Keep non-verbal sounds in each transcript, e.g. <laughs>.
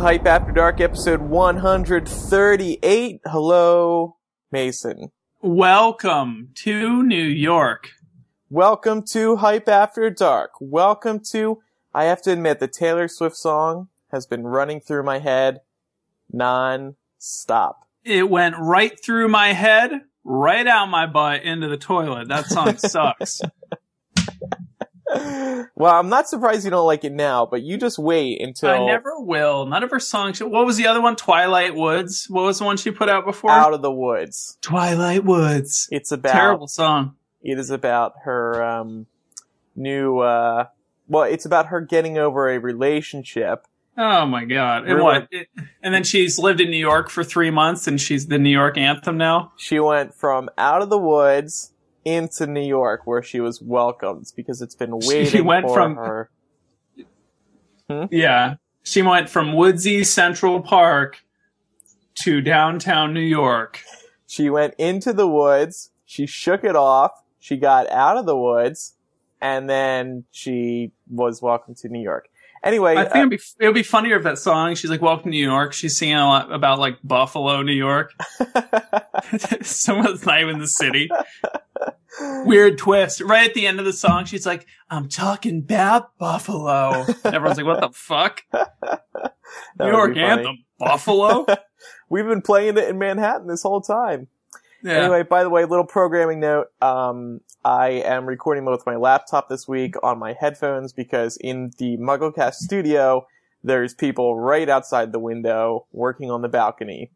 to Hype After Dark, episode 138. Hello, Mason. Welcome to New York. Welcome to Hype After Dark. Welcome to, I have to admit, the Taylor Swift song has been running through my head non-stop. It went right through my head, right out my butt into the toilet. That song <laughs> sucks. Well, I'm not surprised you don't like it now, but you just wait until I never will. None of her songs. What was the other one? Twilight Woods. What was the one she put out before? Out of the Woods. Twilight Woods. It's about Terrible song. It is about her um, new. Uh, well, it's about her getting over a relationship. Oh my god! And Really? what? It, and then she's lived in New York for three months, and she's the New York anthem now. She went from out of the woods into New York, where she was welcomed because it's been waiting <laughs> went for from- her. Hmm? Yeah, she went from woodsy Central Park to downtown New York. She went into the woods. She shook it off. She got out of the woods, and then she was welcomed to New York. Anyway, I think uh, it'd be it would be funnier if that song. She's like, "Welcome to New York." She's singing a lot about like Buffalo, New York. <laughs> <laughs> Someone's not even in the city. Weird twist. Right at the end of the song, she's like, "I'm talking about Buffalo." Everyone's like, "What the fuck?" <laughs> New York anthem, Buffalo. <laughs> We've been playing it in Manhattan this whole time. Yeah. Anyway, by the way, little programming note. Um, I am recording with my laptop this week on my headphones because in the MuggleCast studio, there's people right outside the window working on the balcony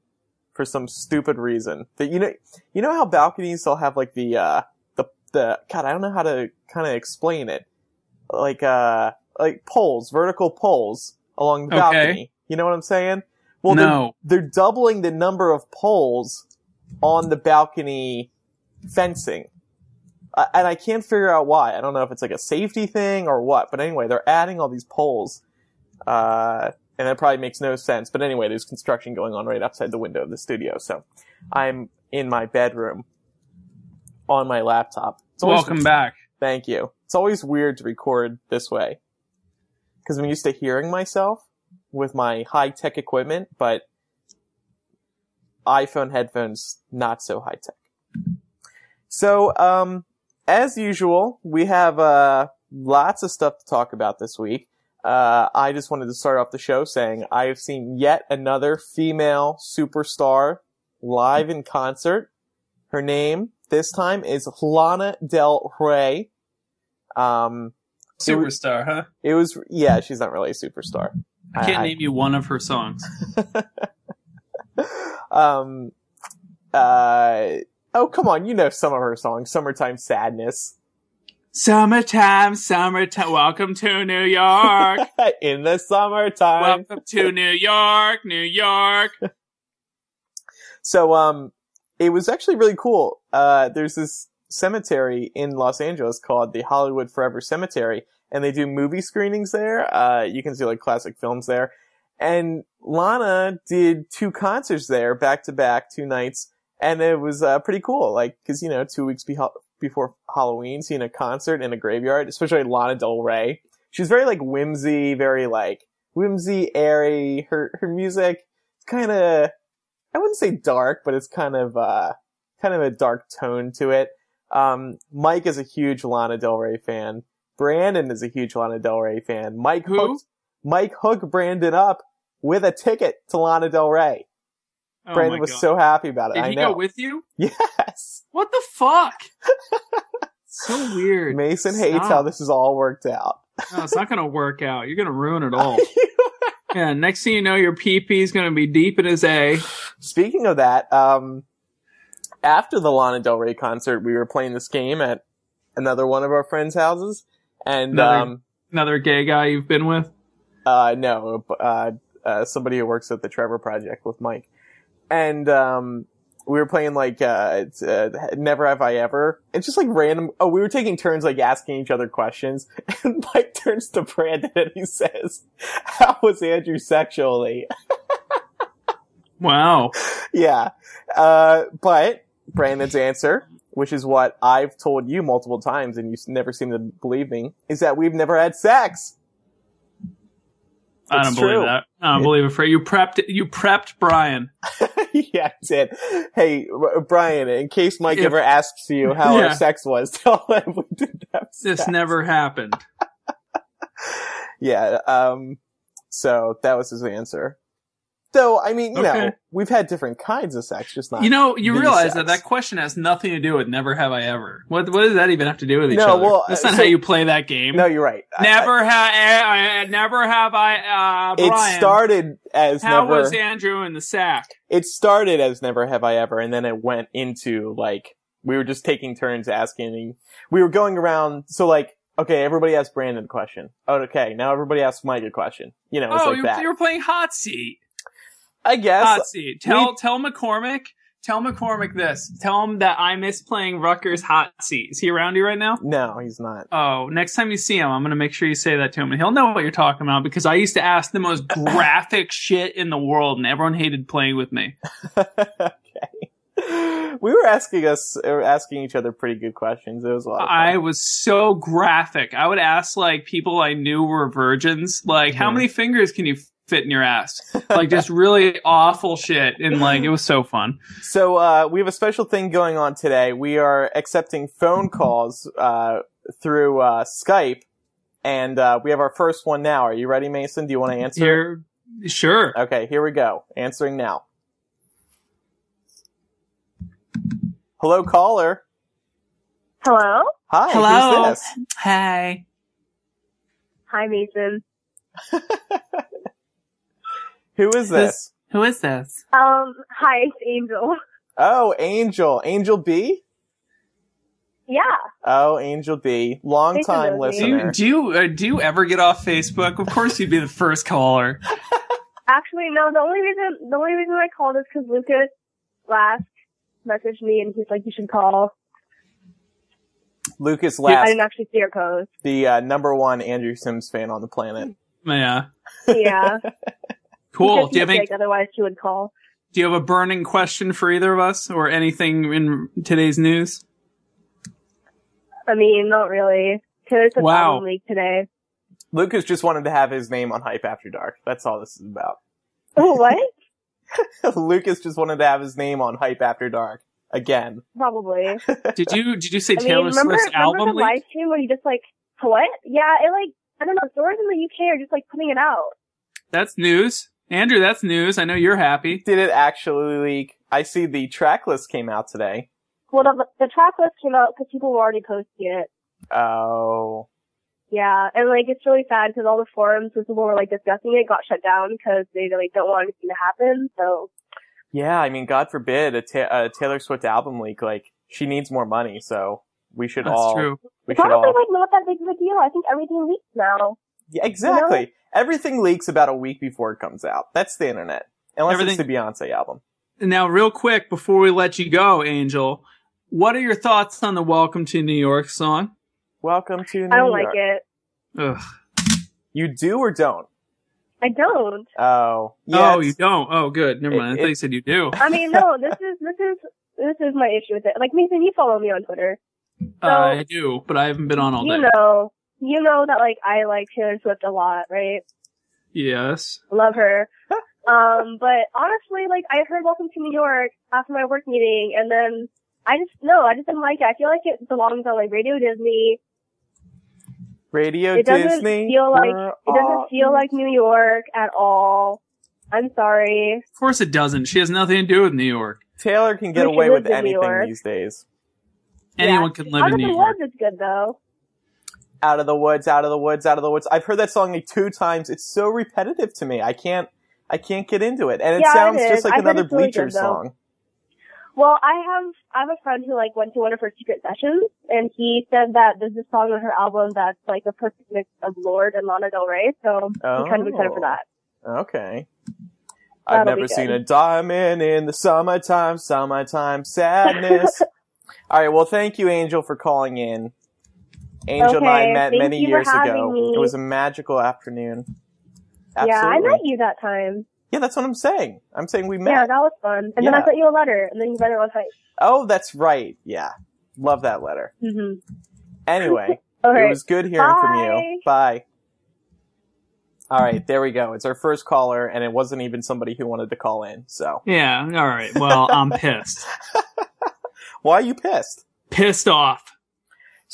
for some stupid reason. That you know, you know how balconies they'll have like the uh, the God, I don't know how to kind of explain it. Like uh, like poles, vertical poles along the Okay. balcony. You know what I'm saying? Well, No. they're, they're doubling the number of poles on the balcony fencing. Uh, and I can't figure out why. I don't know if it's like a safety thing or what, but anyway, they're adding all these poles. Uh, and that probably makes no sense. But anyway, there's construction going on right outside the window of the studio. So I'm in my bedroom on my laptop. Welcome back. Thank you. It's always weird to record this way. Cause I'm used to hearing myself with my high tech equipment, but iPhone headphones, not so high tech. So, um, as usual, we have, uh, lots of stuff to talk about this week. Uh, I just wanted to start off the show saying I have seen yet another female superstar live in concert. Her name this time is Lana Del Rey. Um, It was- Superstar, huh? it was, yeah, she's not really a superstar. I can't I- name you one of her songs. <laughs> um, uh, oh, come on, you know some of her songs. Summertime Sadness. Summertime, summertime. Welcome to New York. <laughs> In the summertime. Welcome to New York, New York. <laughs> So, um, it was actually really cool. Uh, there's this cemetery in Los Angeles called the Hollywood Forever Cemetery, and they do movie screenings there. Uh, you can see like classic films there. And Lana did two concerts there, back to back, two nights, and it was uh, pretty cool. Like, cause you know, two weeks be- before Halloween, seeing a concert in a graveyard, especially Lana Del Rey. She's very like whimsy, very like whimsy, airy. Her her music kind of I wouldn't say dark, but it's kind of uh kind of a dark tone to it. Um, Mike is a huge Lana Del Rey fan. Brandon is a huge Lana Del Rey fan. Mike Who? hooked Mike hooked Brandon up with a ticket to Lana Del Rey. Oh Brandon was God. so happy about it. Did I he know. go with you? <laughs> yes. What the fuck? <laughs> so weird. Mason hates how this is all worked out. No, it's not gonna work out. You're gonna ruin it <laughs> all. Yeah. Next thing you know, your PP is gonna be deep in his A. Speaking of that, um, after the Lana Del Rey concert, we were playing this game at another one of our friends' houses, and Another- um, Another gay guy you've been with. Uh, no, uh, uh, somebody who works at the Trevor Project with Mike. And, um, we were playing like uh, it's, uh, Never Have I Ever. It's just like random. Oh, we were taking turns like asking each other questions, <laughs> and Mike turns to Brandon and he says, "How was Andrew sexually?" Wow. yeah, uh, but Brandon's answer, which is what I've told you multiple times, and you never seem to believe me, is that we've never had sex. I don't It's believe that. I don't believe it for you. Prepped you prepped Brian. <laughs> <laughs> yeah, I did. Hey, Brian, in case Mike If- ever asks you how Yeah. our sex was, <laughs> tell him we didn't have This sex. never happened. <laughs> Yeah, um, so that was his answer. Though, I mean, you know, we've had different kinds of sex, just not. You know, you realize that sex. that question has nothing to do with never have I ever. What what does that even have to do with each No, other? well, That's not so- how you play that game. no, you're right. Never have I never have I uh Brian. it started as how never. was Andrew in the sack? it started as never have I ever, and then it went into like we were just taking turns asking. We were going around. So like, okay, everybody asked Brandon a question. Oh, okay, now everybody asks Mike a question. You know, it's Oh, like you, that. you were playing hot seat. I guess. Hot seat. Tell tell McCormick. Tell McCormick this. Tell him that I miss playing Rutgers hot seat. Is he around you right now? no, he's not. Oh, next time you see him, I'm gonna make sure you say that to him, and he'll know what you're talking about because I used to ask the most <laughs> graphic shit in the world, and everyone hated playing with me. <laughs> okay. We were asking us, or asking each other pretty good questions. It was a lot. I was so graphic. I would ask like people I knew were virgins, like, how Mhm. many fingers can you fit in your ass? Like, just really awful shit, and like, it was so fun. So uh, we have a special thing going on today. We are accepting phone calls uh, through uh, Skype, and uh, we have our first one now. Are you ready, Mason? Do you want to answer? You're sure. Okay, here we go. Answering now. Hello, caller. Hello? Hi. Hello. Who's this? Hey. Hi, Mason. <laughs> Who is this? Who is this? Um, hi, it's Angel. Oh, Angel. Angel B. Yeah. Oh, Angel B. Long time knows me. Do you listener. do you, uh, do you ever get off Facebook? Of course, you'd be the first caller. <laughs> Actually, no, the only reason, the only reason I called is because Lucas last messaged me and he's like, you should call. Lucas last. I didn't actually see your post. the uh, number one Andrew Sims fan on the planet. Yeah. Yeah. <laughs> Cool. Do you have he's any, sick, otherwise she would call. do you have a burning question for either of us or anything in today's news? I mean, not really. Taylor Swift Wow. album leak today. Lucas just wanted to have his name on Hype After Dark. That's all this is about. Oh, <laughs> what? <laughs> Lucas just wanted to have his name on Hype After Dark again. Probably. <laughs> Did you did you say I mean, Taylor remember, Swift's remember album the leak? live stream where you just like, what? Yeah, it like, I don't know, stores in the UK are just like putting it out. That's news. Andrew, that's news. I know you're happy. Did it actually leak? I see the track list came out today. Well, the, the track list came out because people were already posting it. Oh, Yeah, and like it's really sad because all the forums where people were like discussing it got shut down because they like don't want anything to happen. So yeah. I mean, God forbid a, ta- a Taylor Swift album leak. Like she needs more money, so we should That's all. true. We it's should honestly all. like not that big of a deal. I think everything leaks now. Yeah, exactly. Everything leaks about a week before it comes out. That's the internet. Unless Everything- it's the Beyonce album. Now, real quick before we let you go, Angel, what are your thoughts on the "Welcome to New York" song? Welcome to New York. I don't York. like it. Ugh. You do or don't? I don't. Oh, yeah. oh, you don't. Oh, good. Never It- mind. I it- thought you said you do. I mean, no. <laughs> This is this is this is my issue with it. Like Mason, you follow me on Twitter. Uh, I do, but I haven't been on all You day. know, you know that like I like Taylor Swift a lot, right? Yes. Love her. <laughs> um, but honestly, like I heard Welcome to New York after my work meeting, and then I just no, I just didn't like it. I feel like it belongs on like Radio Disney. Radio It doesn't Disney. feel like it doesn't all- feel like New York at all. I'm sorry. Of course it doesn't. She has nothing to do with New York. Taylor can get she away with lives in New anything these days. Anyone can live Out in of New the York. Woods is good though. Out of the woods, out of the woods, out of the woods. I've heard that song like two times. It's so repetitive to me. I can't, I can't get into it. And it Yeah, sounds is. just like I another really Bleachers song. Well, I have I have a friend who like went to one of her secret sessions, and he said that there's this song on her album that's like a perfect mix of Lorde and Lana Del Rey. So I'm kind of excited for Oh. that. Okay. I've never seen a diamond in the summertime, summertime sadness. <laughs> All right, well, thank you, Angel, for calling in. Angel and I met many years ago. me. It was a magical afternoon. Yeah, I met you that time. Yeah, that's what I'm saying. I'm saying we met. Yeah, that was fun. And then I sent you a letter, and then you read it on hype. Oh, that's right. Yeah. Love that letter. Mm-hmm. Anyway, <laughs> Okay. it was good hearing from you. Bye. Bye. All right, there we go. It's our first caller, and it wasn't even somebody who wanted to call in. So, Yeah. All right. Well, I'm pissed. <laughs> why are you pissed? Pissed off.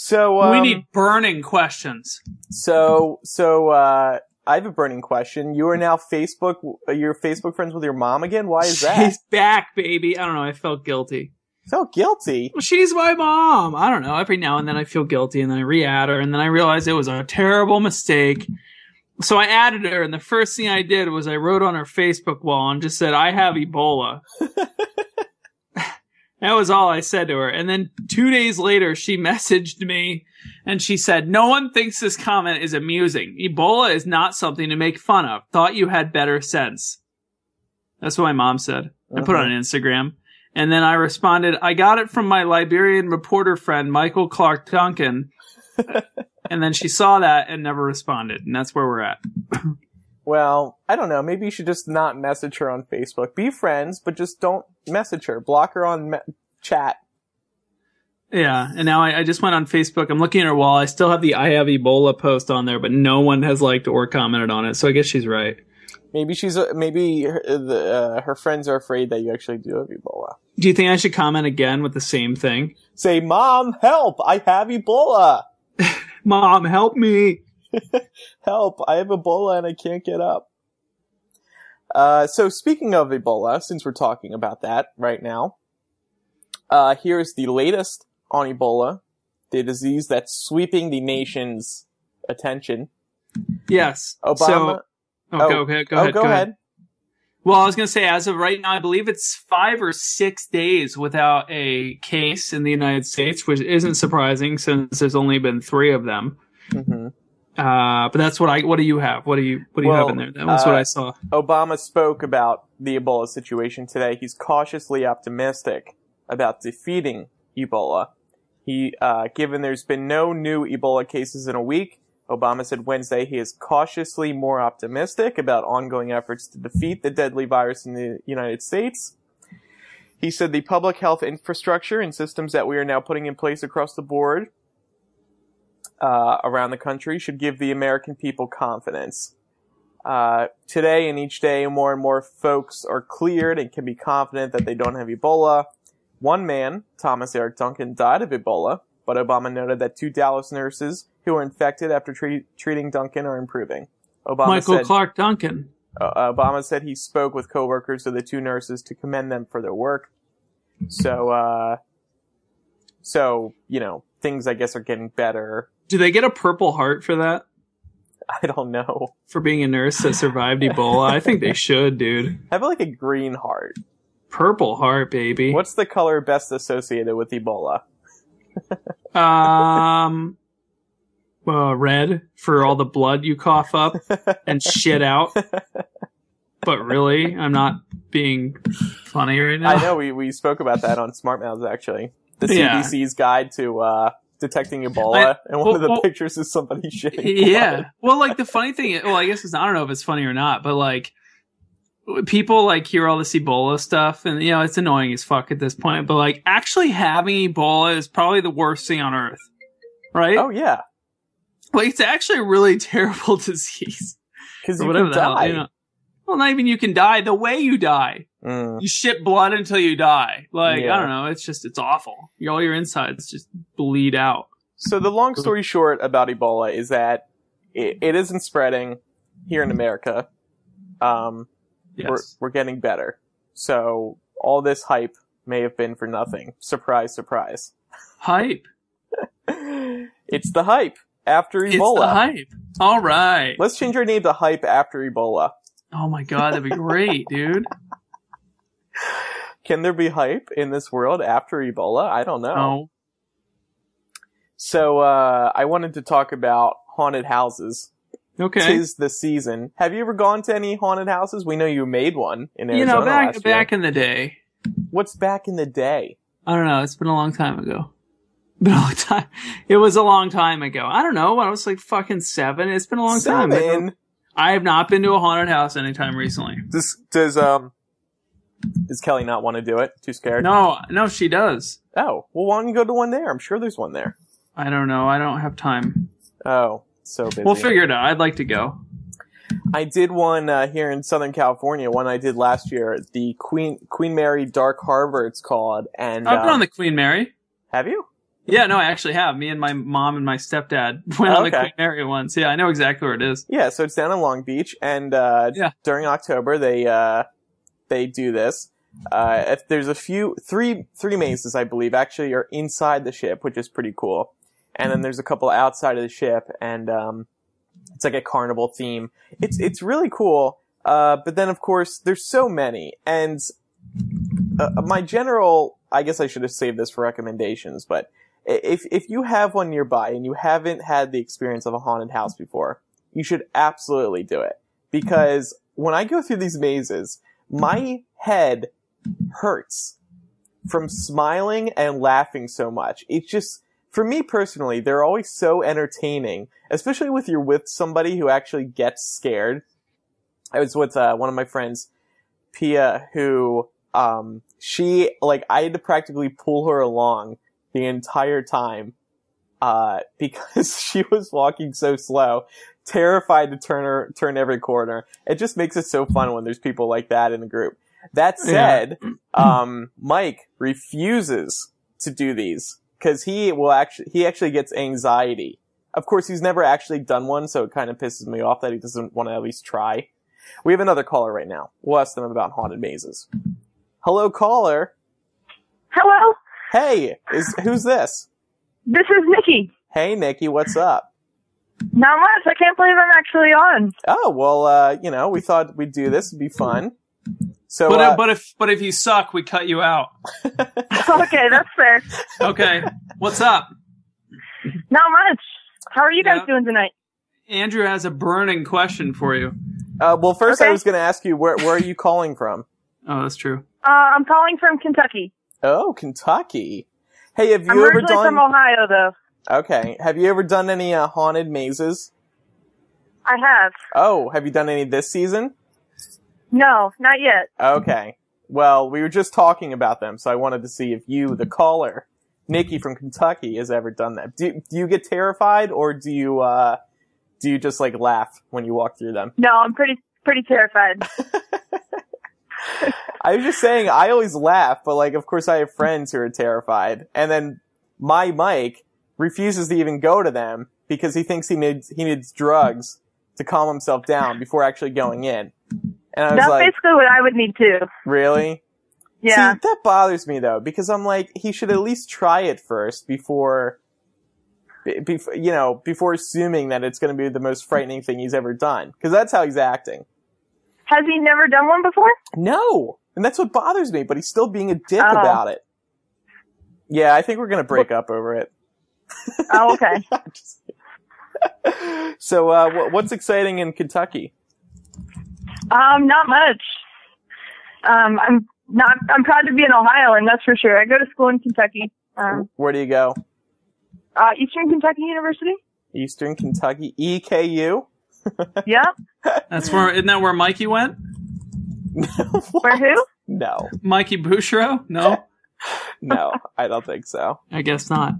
So, um, we need burning questions. So, so, uh, I have a burning question. You are now Facebook, you're Facebook friends with your mom again? Why is that? She's back, baby. I don't know. I felt guilty. felt guilty. Well, She's my mom. I don't know. Every now and then I feel guilty and then I re-add her and then I realize it was a terrible mistake. So I added her and the first thing I did was I wrote on her Facebook wall and just said, I have Ebola. <laughs> that was all I said to her. And then two days later, she <laughs> messaged me and she said, no one thinks this comment is amusing. Ebola is not something to make fun of. Thought you had better sense. That's what my mom said. I put it on uh-huh. Instagram. And then I responded, I got it from my Liberian reporter friend, Michael Clarke Duncan. <laughs> and then she saw that and never responded. And that's where we're at. Well, I don't know. Maybe you should just not message her on Facebook. Be friends, but just don't message her. Block her on me- chat. Yeah. And now I, I just went on Facebook. I'm looking at her wall. I still have the I have Ebola post on there, but no one has liked or commented on it. So I guess she's right. Maybe she's, uh, maybe her, the, uh, her friends are afraid that you actually do have Ebola. Do you think I should comment again with the same thing? Say, Mom, help! I have Ebola! <laughs> Mom, help me. <laughs> Help! I have Ebola and I can't get up. Uh, so speaking of Ebola, since we're talking about that right now, uh, here's the latest on Ebola, the disease that's sweeping the nation's attention. Yes. Obama. So, okay, Oh. okay, go oh, ahead. go, ahead. Well, I was going to say, as of right now, I believe it's five or six days without a case in the United States, which isn't surprising since there's only been three of them. hmm Uh, but that's what I. What do you have? What do you? What do you Well, have in there? That's was what uh, I saw. Obama spoke about the Ebola situation today. He's cautiously optimistic about defeating Ebola. He, uh, given there's been no new Ebola cases in a week, Obama said Wednesday he is cautiously more optimistic about ongoing efforts to defeat the deadly virus in the United States. He said the public health infrastructure and systems that we are now putting in place across the board uh, around the country should give the American people confidence. Uh, today and each day, more and more folks are cleared and can be confident that they don't have Ebola. One man, Thomas Eric Duncan, died of Ebola, but Obama noted that two Dallas nurses who were infected after tre- treating Duncan are improving. Obama Michael said, Clark Duncan. uh, Obama said he spoke with coworkers of the two nurses to commend them for their work. So, uh, so you know, things I guess are getting better. Do they get a Purple Heart for that? I don't know. For being a nurse that survived Ebola? I think they should, dude. I have like a green heart. Purple Heart, baby. What's the color best associated with Ebola? <laughs> Um, uh, red for all the blood you cough up and shit out. But really, I'm not being funny right now. I know we, we spoke about that on Smart Mouths actually. The Yeah. CDC's guide to uh, detecting Ebola, I- and one well- of the well- pictures is somebody <laughs> shitting. yeah. blood. Well, like the funny thing, well, I guess it's I don't know if it's funny or not, but like people like hear all this Ebola stuff, and you know it's annoying as fuck at this point. But like actually having Ebola is probably the worst thing on earth, right? Oh yeah, Like it's actually a really <laughs> terrible disease because you whatever can the hell. You know? Well, not even you can die. The way you die, Mm. you shit blood until you die. Like Yeah. I don't know, it's just it's awful. All your insides just bleed out. So the long story short about Ebola is that it, it isn't spreading here in America. Um, Yes. we're we're getting better. So all this hype may have been for nothing. Surprise, surprise. Hype. <laughs> it's the hype after Ebola. It's the hype. All right. Let's change our name to Hype after Ebola. Oh my god, that'd be great, dude. Can there be hype in this world after Ebola? I don't know. Oh, So uh, I wanted to talk about haunted houses Okay. tis the season. Have you ever gone to any haunted houses? We know you made one in Arizona you know, back back in the day. What's back in the day? I don't know. It's been a long time ago. <laughs> Been a long time. It was a long time ago. I don't know. I was like fucking seven. It's been a long time. Seven. I have not been to a haunted house anytime recently. Does does um does Kelly not want to do it? Too scared? No, no, she does. Oh, well, why don't you go to one there? I'm sure there's one there. I don't know. I don't have time. Oh, so busy. We'll figure it out. I'd like to go. I did one uh, here in Southern California. One I did last year. The Queen Queen Mary Dark Harbor. It's called. And I've been um, on the Queen Mary. have you? Yeah, no, I actually have. Me and my mom and my stepdad <laughs> went on the Okay. Queen Mary once. Yeah, I know exactly where it is. Yeah. So it's down in Long Beach, and uh, Yeah. during October they uh, they do this. Uh, if there's a few three three mazes, I believe, actually are inside the ship, which is pretty cool. And then there's a couple outside of the ship, and um, it's like a carnival theme. It's it's really cool. Uh, but then of course there's so many, and uh, my general, I guess I should have saved this for recommendations, but if if you have one nearby and you haven't had the experience of a haunted house before, you should absolutely do it because when I go through these mazes, my head hurts from smiling and laughing so much. It's just for me personally, they're always so entertaining, especially with you're with somebody who actually gets scared. I was with uh, one of my friends, Pia, who um, she like I had to practically pull her along the entire time uh, <laughs> because she was walking so slow, terrified to turn her turn every corner. It just makes it so fun when there's people like that in the group. That said, um, Mike refuses to do these because he will actually he actually gets anxiety. Of course, he's never actually done one, so it kind of pisses me off that he doesn't want to at least try. We have another caller right now. We'll ask them about haunted mazes. Hello, caller. Hello, Hey, is who's this? this is Nikki. Hey, Nikki, what's up? Not much. I can't believe I'm actually on. Oh, well, uh, you know, we thought we'd do this. It'd be fun. So, But uh, but if but if you suck, we cut you out. <laughs> okay, that's fair. Okay. What's up? Not much. How are you guys Yeah. doing tonight? Andrew has a burning question for you. uh, well, first I was going to ask you where where are you calling from? Oh, that's true. Uh, I'm calling from Kentucky. Oh, Kentucky. Hey, have you I'm ever originally done? from Ohio, though. Okay, have you ever done any uh, haunted mazes? I have. Oh, have you done any this season? No, not yet. Okay. Well, we were just talking about them, so I wanted to see if you, the caller, Nikki from Kentucky, has ever done that. Do, do you get terrified, or do you uh, do you just like laugh when you walk through them? No, I'm pretty pretty terrified. <laughs> <laughs> I was just saying, I always laugh, but like, of course, I have friends who are terrified, and then my Mike refuses to even go to them because he thinks he needs he needs drugs to calm himself down before actually going in. And I was That's like, basically what I would need too. really? Yeah. See, that bothers me though, because I'm like, he should at least try it first before, be, bef- you know, before assuming that it's going to be the most frightening thing he's ever done. Because that's how he's acting. Has he never done one before? No, and that's what bothers me. But he's still being a dick Oh. about it. Yeah, I think we're going to break up over it. Oh, okay. <laughs> So, uh, wh- what's exciting in Kentucky? Um, not much. Um, I'm not. I'm proud to be in Ohio, and that's for sure. I go to school in Kentucky. Um, Where do you go? uh, Eastern Kentucky University. Eastern Kentucky, E EKU. Yeah. That's where isn't that where Mikey went? <laughs> Where who? No, Mikey Bouchero? No, <laughs> no, I don't think so. I guess not.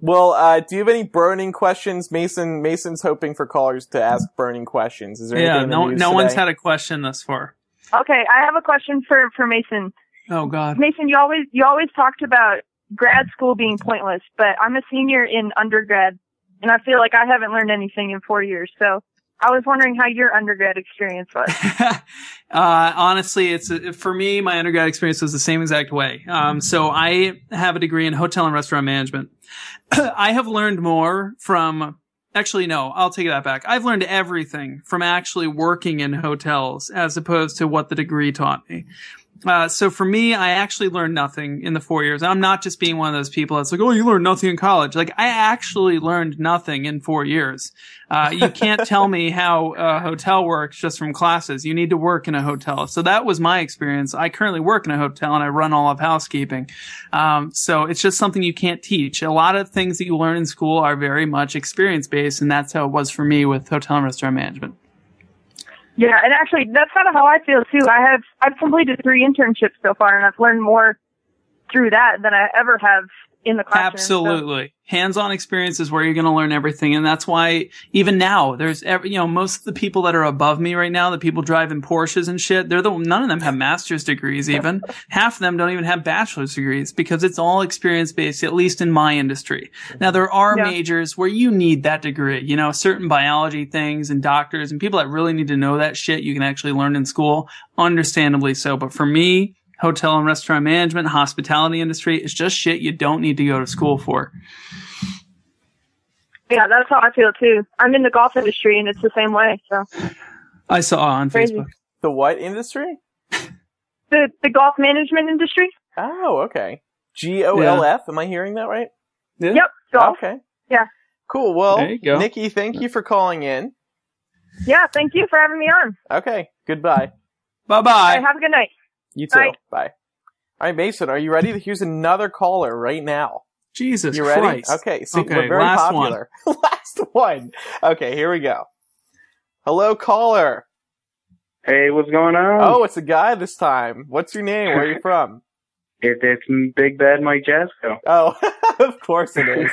Well, uh, do you have any burning questions? Mason, Mason's hoping for callers to ask burning questions. Is there anything Yeah, in the no news no one's had a question thus far. Okay, I have a question for for Mason. Oh God. Mason, you always you always talked about grad school being pointless, but I'm a senior in undergrad, and I feel like I haven't learned anything in four years. So I was wondering how your undergrad experience was. <laughs> uh, honestly, it's for me. My undergrad experience was the same exact way. Um, so I have a degree in hotel and restaurant management. <clears throat> I have learned more from. Actually, no, I'll take that back. I've learned everything from actually working in hotels as opposed to what the degree taught me. Uh, so for me, I actually learned nothing in the four years. I'm not just being one of those people that's like, oh, you learned nothing in college. Like I actually learned nothing in four years. Uh, you can't tell me how a hotel works just from classes. You need to work in a hotel. So that was my experience. I currently work in a hotel and I run all of housekeeping. Um, so it's just something you can't teach. A lot of things that you learn in school are very much experience based, and that's how it was for me with hotel and restaurant management. Yeah, and actually, that's kind of how I feel too. I have I've completed three internships so far, and I've learned more through that than I ever have in the classroom. Absolutely. So. Hands-on experience is where you're going to learn everything. And that's why even now there's every, you know, most of the people that are above me right now, the people driving Porsches and shit, they're the, none of them have master's degrees even. <laughs> Half of them don't even have bachelor's degrees because it's all experience based, at least in my industry. Now there are yeah. majors where you need that degree, you know, certain biology things and doctors and people that really need to know that shit you can actually learn in school, understandably so. But for me, hotel and restaurant management, hospitality industry. It's just shit you don't need to go to school for. Yeah, that's how I feel too. I'm in the golf industry and it's the same way. So I saw on Crazy. Facebook. The what industry? The the golf management industry. Oh, okay. G O L F. Am I hearing that right? Yeah. Yep. Golf. Okay. Yeah. Cool. Well, Nikki, thank you for calling in. Yeah, thank you for having me on. Okay. Goodbye. Bye bye. Right, have a good night. You too. Bye. Bye. All right, Mason, are you ready? Here's another caller right now. Jesus you ready? Christ. Okay, see, okay, we're very last popular. One. <laughs> last one. Okay, here we go. Hello, caller. Hey, what's going on? Oh, it's a guy this time. What's your name? Where are you <laughs> from? it, it's Big Bad Mike Jasko. Oh, <laughs> of course it is.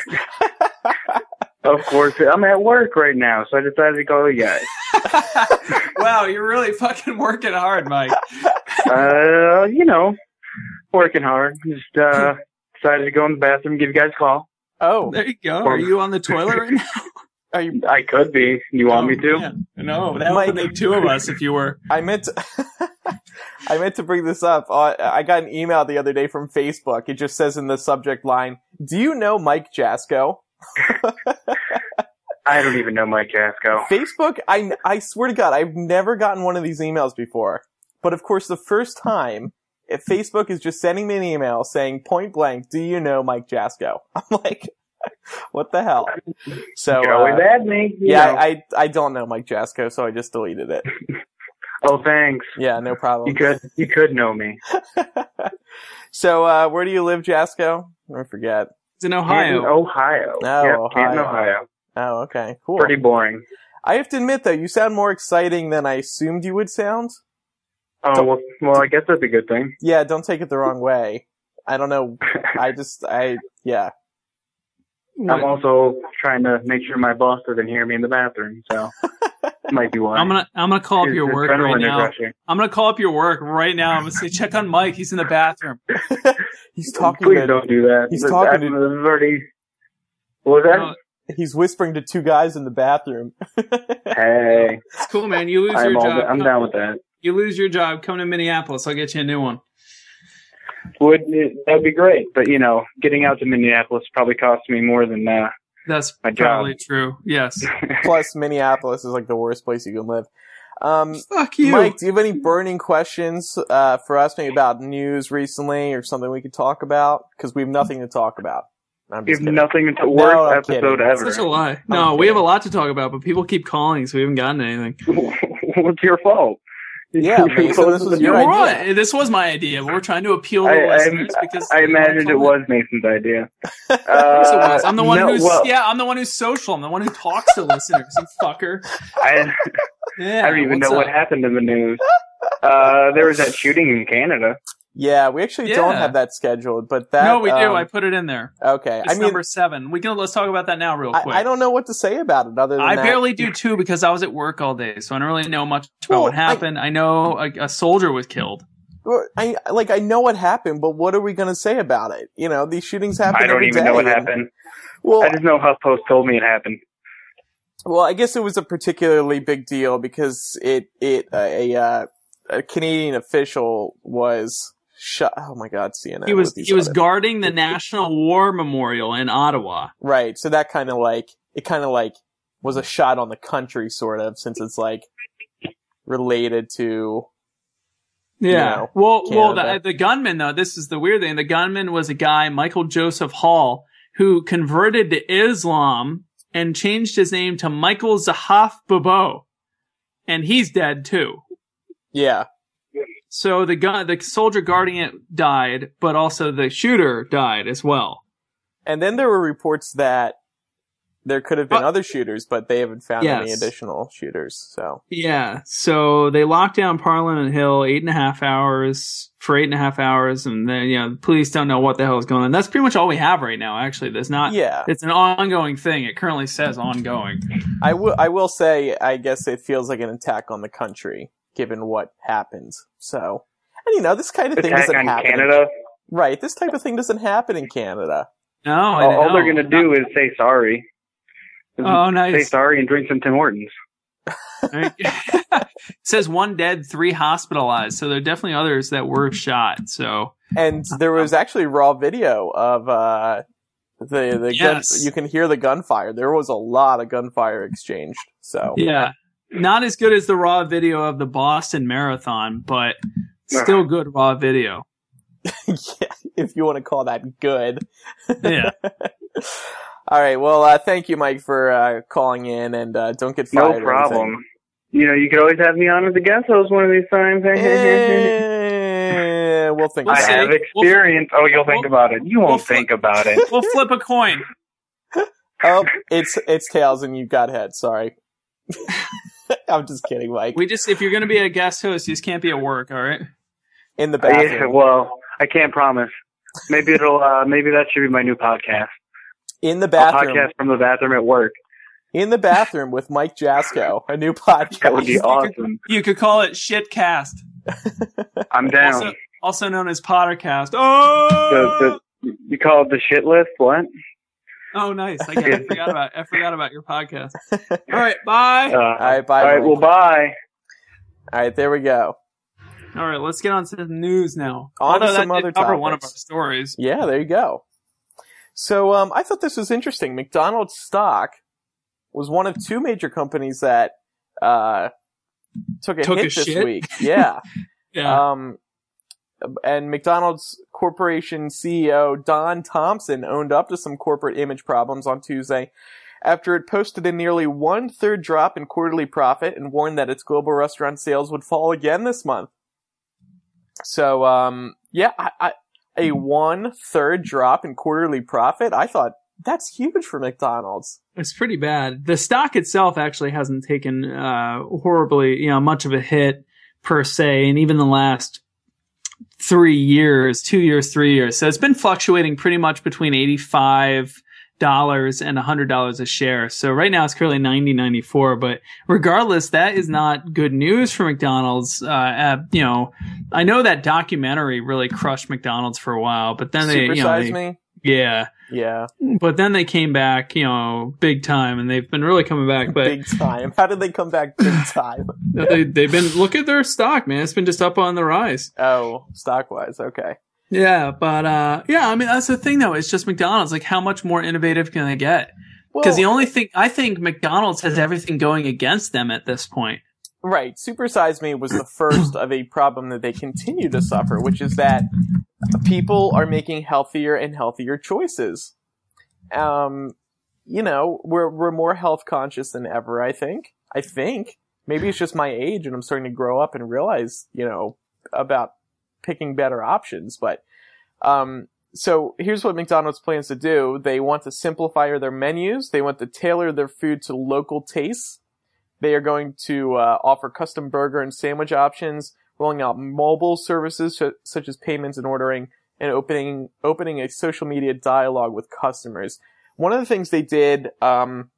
of course, I'm at work right now, so I decided to call you guys. <laughs> wow, you're really fucking working hard, Mike. uh, you know, working hard. Just uh, decided to go in the bathroom, give you guys a call. Oh, there you go. Are you on the toilet right now? <laughs> Are you? I could be. You want oh, me to? Man. No, that would make two of us if you were. <laughs> I meant to. I meant to bring this up. Uh, I got an email the other day from Facebook. It just says in the subject line, "Do you know Mike Jasko?" I don't even know Mike Jasko. Facebook, I, I swear to God, I've never gotten one of these emails before. But of course, the first time, if Facebook is just sending me an email saying point blank, do you know Mike Jasko? <laughs> I'm like, what the hell? So, you always uh, me. yeah, I, I don't know Mike Jasko, so I just deleted it. <laughs> oh, thanks. Yeah, no problem. You could, you could know me. <laughs> so, uh, where do you live, Jasko? I forget. It's in Ohio. In Ohio. Oh, yep, Ohio. Canton, Ohio. Oh, okay. Cool. Pretty boring. I have to admit though, you sound more exciting than I assumed you would sound. Oh, well, well, I guess that's a good thing. Yeah, don't take it the wrong way. I don't know. <laughs> I just, I, yeah. I'm also trying to make sure my boss doesn't hear me in the bathroom, so <laughs> might be why. I'm gonna I'm gonna call up your work right now. I'm gonna call up your work right now. I'm gonna say check on Mike. He's in the bathroom. <laughs> he's talking. Please to, don't do that. He's talking to. Already, what was that? He's whispering to two guys in the bathroom. <laughs> hey, it's cool, man. You lose I'm your job. I'm down with that. You lose your job. Come to Minneapolis. I'll get you a new one. Would that'd be great, but you know, getting out to Minneapolis probably costs me more than uh, that's my probably job. true. Yes. <laughs> Plus, Minneapolis is like the worst place you can live. Um, Fuck you, Mike. Do you have any burning questions uh, for us, maybe about news recently or something we could talk about? Because we have nothing to talk about. I'm just we have nothing to worst no, episode kidding. ever. Such a lie. No, we have a lot to talk about, but people keep calling, so we haven't gotten anything. <laughs> What's your fault? Yeah, <laughs> Mason, this was your idea. This was my idea. We're trying to appeal to I, listeners I, because I imagined it was Mason's idea. <laughs> Uh, I'm the one no, who's well, yeah. I'm the one who's social. I'm the one who talks to listeners. You fucker. I, yeah, I don't even know up? what happened in the news. Uh, there was that shooting in Canada. Yeah, we actually yeah. don't have that scheduled, but that no, we um, do. I put it in there. Okay, it's I mean, number seven. We can let's talk about that now, real quick. I, I don't know what to say about it other than I that. barely do too because I was at work all day, so I don't really know much about well, what happened. I, I know a, a, soldier was killed. I like I know what happened, but what are we going to say about it? You know, these shootings happen. I don't even day, know what happened. Well, I just know HuffPost told me it happened. Well, I guess it was a particularly big deal because it it uh, a, uh, a Canadian official was Oh my God, CNN. He was he was guarding the National War Memorial in Ottawa. Right. So that kind of like it kind of like was a shot on the country, sort of, since it's like related to Yeah. know, well, well, the, the gunman though. This is the weird thing. The gunman was a guy, Michael Joseph Hall, who converted to Islam and changed his name to Michael Zahaf Babo, and he's dead too. Yeah. So the gun, the soldier guarding it died, but also the shooter died as well. And then there were reports that there could have been Uh, other shooters, but they haven't found any additional shooters. So Yeah. So they locked down Parliament Hill eight and a half hours for eight and a half hours, and then you know the police don't know what the hell is going on. That's pretty much all we have right now. Actually, there's not. yeah, It's an ongoing thing. It currently says ongoing. I will. I will say, I guess it feels like an attack on the country, given what happens. So, and you know, this kind of thing doesn't on happen. in- Canada. right? This type of thing doesn't happen in Canada. No, I All, all they're gonna do is say sorry. Oh, nice. Say sorry and drink some Tim Hortons. <laughs> It says one dead, three hospitalized. So there are definitely others that were shot. So And there was actually raw video of uh, the the Yes. gun. You can hear the gunfire. There was a lot of gunfire exchanged. So yeah, not as good as the raw video of the Boston Marathon, but still good raw video. <laughs> yeah, if you want to call that good. Yeah. <laughs> All right. Well, uh, thank you, Mike, for uh, calling in, and uh, don't get No fired. or anything. problem. You know, you could always have me on as a guest host one of these times. <laughs> Eh, we'll think. We'll I about see. it. have experience. oh, you'll think we'll- about it. You we'll won't flip- think about it. We'll flip a coin. Oh, it's it's tails, and you got head. Sorry. <laughs> I'm just kidding, Mike. We just, if you're going to be a guest host, you just can't be at work. All right. In the Uh, yeah, bathroom. well, I can't promise. Maybe it'll. Uh, maybe that should be my new podcast. in the A bathroom. podcast from the bathroom at work. In the bathroom with Mike Jasko, a new podcast. That would be awesome. You could call it Shitcast, <laughs> I'm down. also, also known as Pottercast. Oh, The, the, you call it the shit list? What? Oh, nice. I, got- I <laughs> forgot about. I forgot about your podcast. All right, bye. Uh, All right, bye. all right. Mike. Well, bye. All right, there we go. All right, let's get on to the news now. On to Although some that other did cover one of our stories. Yeah, there you go. So um, I thought this was interesting. McDonald's stock was one of two major companies that uh, took a Took hit a this shit? week. Yeah. <laughs> Yeah. Um, and McDonald's Corporation CEO Don Thompson owned up to some corporate image problems on Tuesday after it posted a nearly one third drop in quarterly profit and warned that its global restaurant sales would fall again this month. So, um, yeah, I, I, a one third drop in quarterly profit. I thought that's huge for McDonald's. It's pretty bad. The stock itself actually hasn't taken uh, horribly, you know, much of a hit per se, and even the last three years, two years, three years. So it's been fluctuating pretty much between eighty-five dollars and hundred dollars a share. So right now it's currently ninety ninety four. But regardless, that is not good news for McDonald's. Uh, uh, you know, I know that documentary really crushed McDonald's for a while, but then they, you know, they- me. yeah. Yeah, But then they came back, you know, big time, and they've been really coming back. But big time. How did they come back big time? <laughs> they, they've been look at their stock, man. It's been just up on the rise. oh, stock wise, okay. Yeah, but uh, yeah, I mean that's the thing though. It's just McDonald's. Like, how much more innovative can they get? Because the only thing I think McDonald's has everything going against them at this point. Right. Supersize Me was the first of a problem that they continue to suffer, which is that people are making healthier and healthier choices. Um, you know, we're, we're more health conscious than ever, I think. I think. Maybe it's just my age and I'm starting to grow up and realize, you know, about picking better options, but, um, so here's what McDonald's plans to do. They want to simplify their menus. They want to tailor their food to local tastes. They are going to uh, offer custom burger and sandwich options, rolling out mobile services su- such as payments and ordering, and opening opening a social media dialogue with customers. One of the things they did um,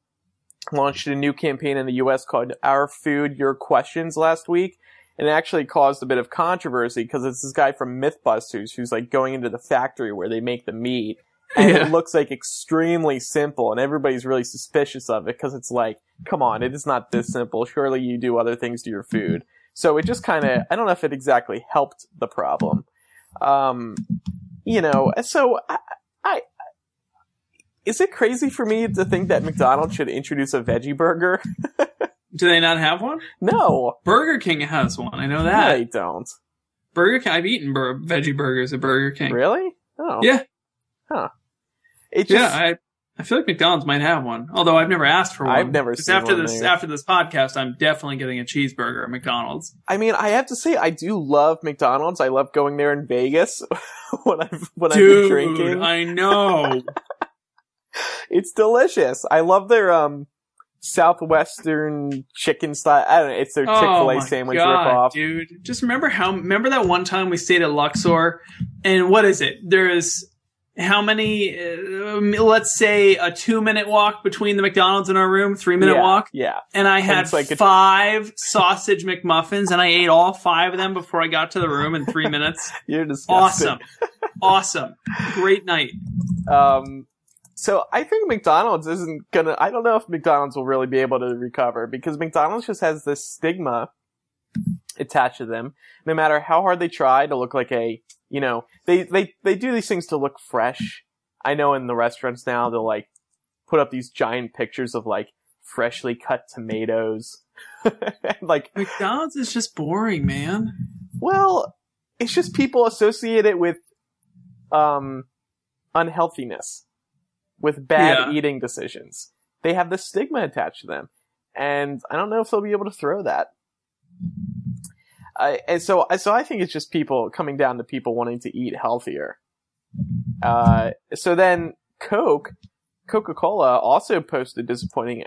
launched a new campaign in the U.S. called "Our Food, Your Questions" last week, and it actually caused a bit of controversy because it's this guy from MythBusters who's like going into the factory where they make the meat, and Yeah. it <laughs> looks like extremely simple, and everybody's really suspicious of it because it's like, come on, it is not this simple. Surely you do other things to your food. So it just kind of, I don't know if it exactly helped the problem. Um, you know, so I, I, is it crazy for me to think that McDonald's should introduce a veggie burger? <laughs> Do they not have one? no, Burger King has one. I know that. they don't. Burger King. I've eaten bur- veggie burgers at Burger King. Really? Oh. Yeah. Huh. It just, Yeah, I I feel like McDonald's might have one, although I've never asked for one. I've never seen after one this there. after this podcast, I'm definitely getting a cheeseburger at McDonald's. I mean, I have to say, I do love McDonald's. I love going there in Vegas <laughs> when I've when I've been drinking. I know. <laughs> It's delicious. I love their um southwestern chicken style. I don't know. It's their Chick Fil oh A my sandwich God, ripoff. dude. Just remember how remember that one time we stayed at Luxor, and what is it? There is how many? Uh, let's say a two minute walk between the McDonald's and our room, three minute yeah, walk, Yeah. and I had it's like a- five sausage McMuffins, and I ate all five of them before I got to the room in three minutes. <laughs> You're disgusting. awesome, awesome, great night. Um, so I think McDonald's isn't gonna. I don't know if McDonald's will really be able to recover because McDonald's just has this stigma attached to them. No matter how hard they try to look like a, you know, they they they do these things to look fresh. I know in the restaurants now they'll like put up these giant pictures of like freshly cut tomatoes. <laughs> like, McDonald's is just boring, man. well, it's just people associate it with um unhealthiness, with bad Yeah. eating decisions. They have the stigma attached to them, and I don't know if they'll be able to throw that. I, and so, so I think it's just people coming down to people wanting to eat healthier. Uh, so then Coke, Coca-Cola also posted disappointing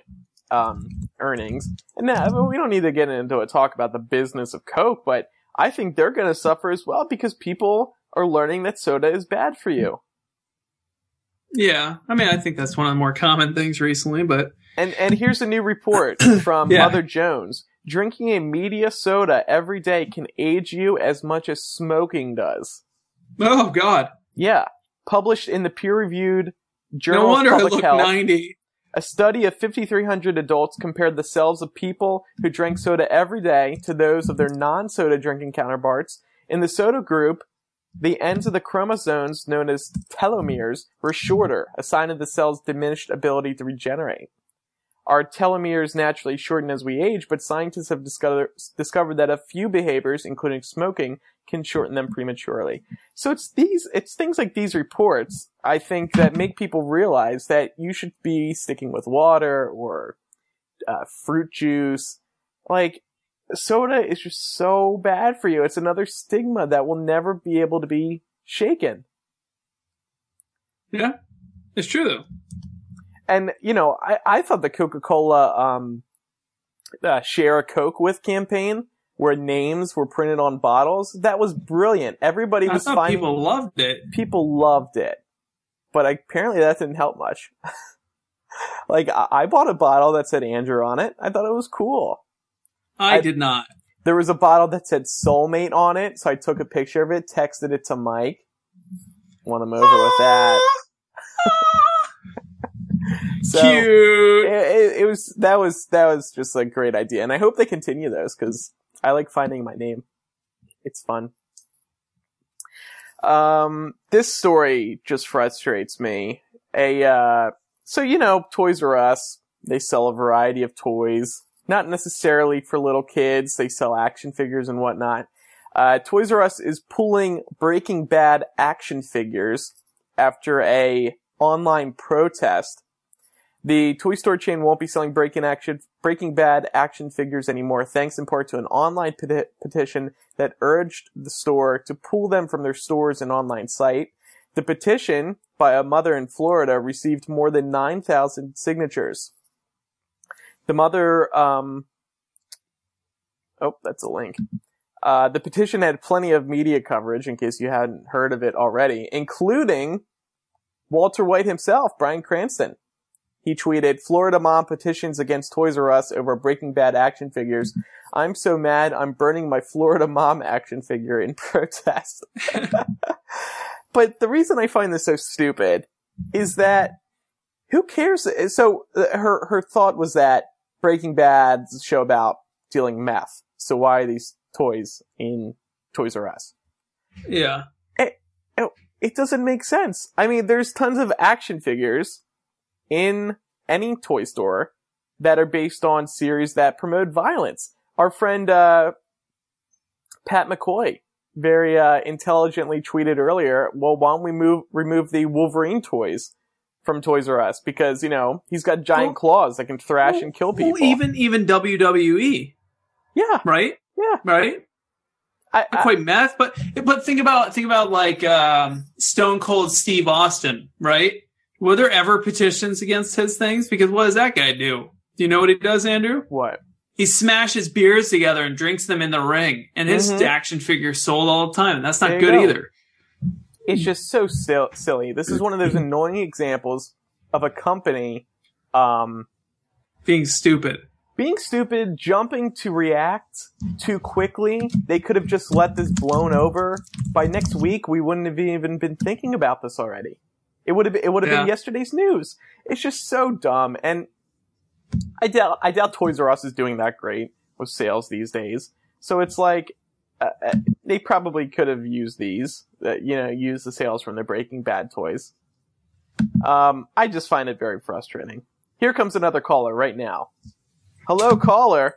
um, earnings. And now, we don't need to get into a talk about the business of Coke, but I think they're going to suffer as well because people are learning that soda is bad for you. Yeah, I mean, I think that's one of the more common things recently, but And and here's a new report <clears throat> from Yeah. Mother Jones. Drinking a media soda every day can age you as much as smoking does. oh god, Yeah. Published in the peer-reviewed Journal no wonder of I look Health. ninety. A study of 5,300 adults compared the selves of people who drank soda every day to those of their non-soda drinking counterparts. In the soda group, the ends of the chromosomes, known as telomeres, were shorter, a sign of the cell's diminished ability to regenerate. Our telomeres naturally shorten as we age, but scientists have discovered, discovered that a few behaviors, including smoking, can shorten them prematurely. So it's these, it's things like these reports, I think, that make people realize that you should be sticking with water or uh, fruit juice. Like, soda is just so bad for you. It's another stigma that will never be able to be shaken. Yeah, it's true though. And, you know, I, I thought the Coca-Cola, um, uh, share a Coke with campaign where names were printed on bottles, that was brilliant. Everybody was finding, people loved it. people loved it. But apparently that didn't help much. <laughs> like, I, I bought a bottle that said Andrew on it. I thought it was cool. I, I- did not. There was a bottle that said soulmate on it, so I took a picture of it, texted it to Mike. Won him over with that. <laughs> So it, Cute. it, it was that was that was just a great idea, and I hope they continue those because I like finding my name. It's fun. Um, this story just frustrates me. A uh, so you know, Toys R Us they sell a variety of toys, not necessarily for little kids. They sell action figures and whatnot. Uh, Toys R Us is pulling Breaking Bad action figures after a online protest. The toy store chain won't be selling Breaking Action, Breaking Bad action figures anymore, thanks in part to an online peti- petition that urged the store to pull them from their stores and online site. The petition by a mother in Florida received more than 9,000 signatures. The mother, um, oh, that's a link. Uh, the petition had plenty of media coverage in case you hadn't heard of it already, including Walter White himself, Bryan Cranston. He tweeted, Florida mom petitions against Toys R Us over Breaking Bad action figures. I'm so mad I'm burning my Florida mom action figure in <laughs> protest. <laughs> but the reason I find this so stupid is that who cares? So uh, her, her thought was that Breaking Bad's a show about dealing meth. So why are these toys in Toys R Us? Yeah. It, it doesn't make sense. I mean, there's tons of action figures in any toy store that are based on series that promote violence. Our friend uh, Pat McCoy very uh, intelligently tweeted earlier, well, why don't we move remove the Wolverine toys from Toys R Us because you know he's got giant Well- claws that can thrash and kill people. Well, even even WWE, yeah, right? yeah. Right? I, I, quite meth, but but think about think about like um, Stone Cold Steve Austin, right? Were there ever petitions against his things? Because what does that guy do? Do you know what he does, Andrew? what? He smashes beers together and drinks them in the ring, and his Mhm. action figures sold all the time. And that's not good go. either. It's just so sil- silly. This is one of those annoying examples of a company um, Being stupid. being stupid, jumping to react too quickly. They could have just let this blown over. By next week, we wouldn't have even been thinking about this already. It would have been, it would have Yeah. been yesterday's news. It's just so dumb, and I doubt I doubt Toys R Us is doing that great with sales these days. So it's like uh, uh, they probably could have used these, uh, you know, used the sales from their Breaking Bad toys. Um, I just find it very frustrating. Here comes another caller right now. Hello, caller.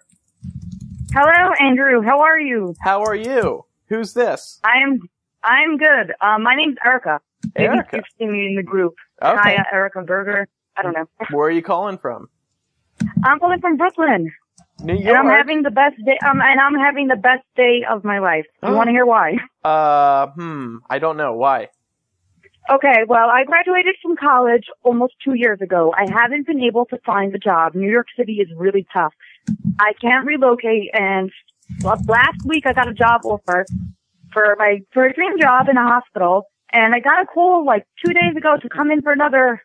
Hello, Andrew. How are you? How are you? Who's this? I am. I'm good. Um, my name's Erica. Maybe Erica. seen me in the group. Okay. Uh, Erica Berger. I don't know. Where are you calling from? I'm calling from Brooklyn, New York. and I'm having the best day. Um, and I'm having the best day of my life. You Oh. want to hear why? uh, hmm. I don't know why. Okay, well, I graduated from college almost two years ago. I haven't been able to find a job. New York City is really tough. I can't relocate, and last week I got a job offer for my for a dream job in a hospital, and I got a call like two days ago to come in for another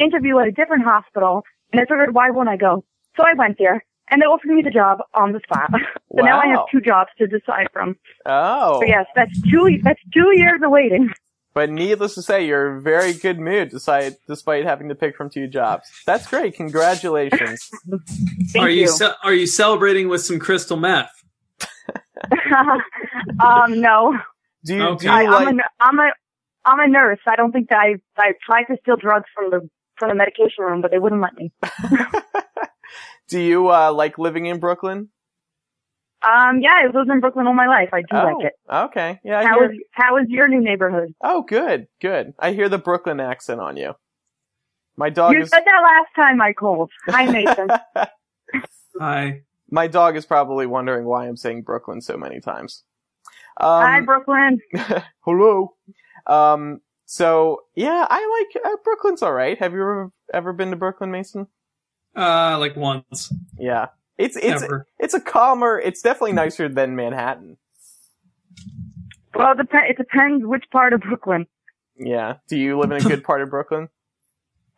interview at a different hospital, and I figured why won't I go? So I went there, and they offered me the job on the spot. <laughs> so now I have two jobs to decide from. Oh. So yes, that's two that's two years of waiting. But needless to say, you're in a very good mood despite, despite having to pick from two jobs. That's great. Congratulations. <laughs> Thank are you, you. ce- are you celebrating with some crystal meth? <laughs> um, no. Do you, Okay. do I, you I'm, like, a, I'm a, I'm a nurse. I don't think that I, I tried to steal drugs from the, from the medication room, but they wouldn't let me. <laughs> do you, uh, like living in Brooklyn? Um, yeah, I've lived in Brooklyn all my life. I do oh, like it. okay. Yeah, I How hear, is, how is your new neighborhood? oh, good, good. I hear the Brooklyn accent on you. My dog You is, said that last time I called. Hi, Mason. <laughs> Hi. my dog is probably wondering why I'm saying Brooklyn so many times. Um, Hi, Brooklyn. <laughs> hello. Um, so yeah, I like uh, Brooklyn's all right. Have you ever ever been to Brooklyn, Mason? uh like once. Yeah, it's it's Never. it's a calmer. It's definitely nicer than Manhattan. Well, it, dep- it depends which part of Brooklyn. Yeah. Do you live in a good <laughs> part of Brooklyn?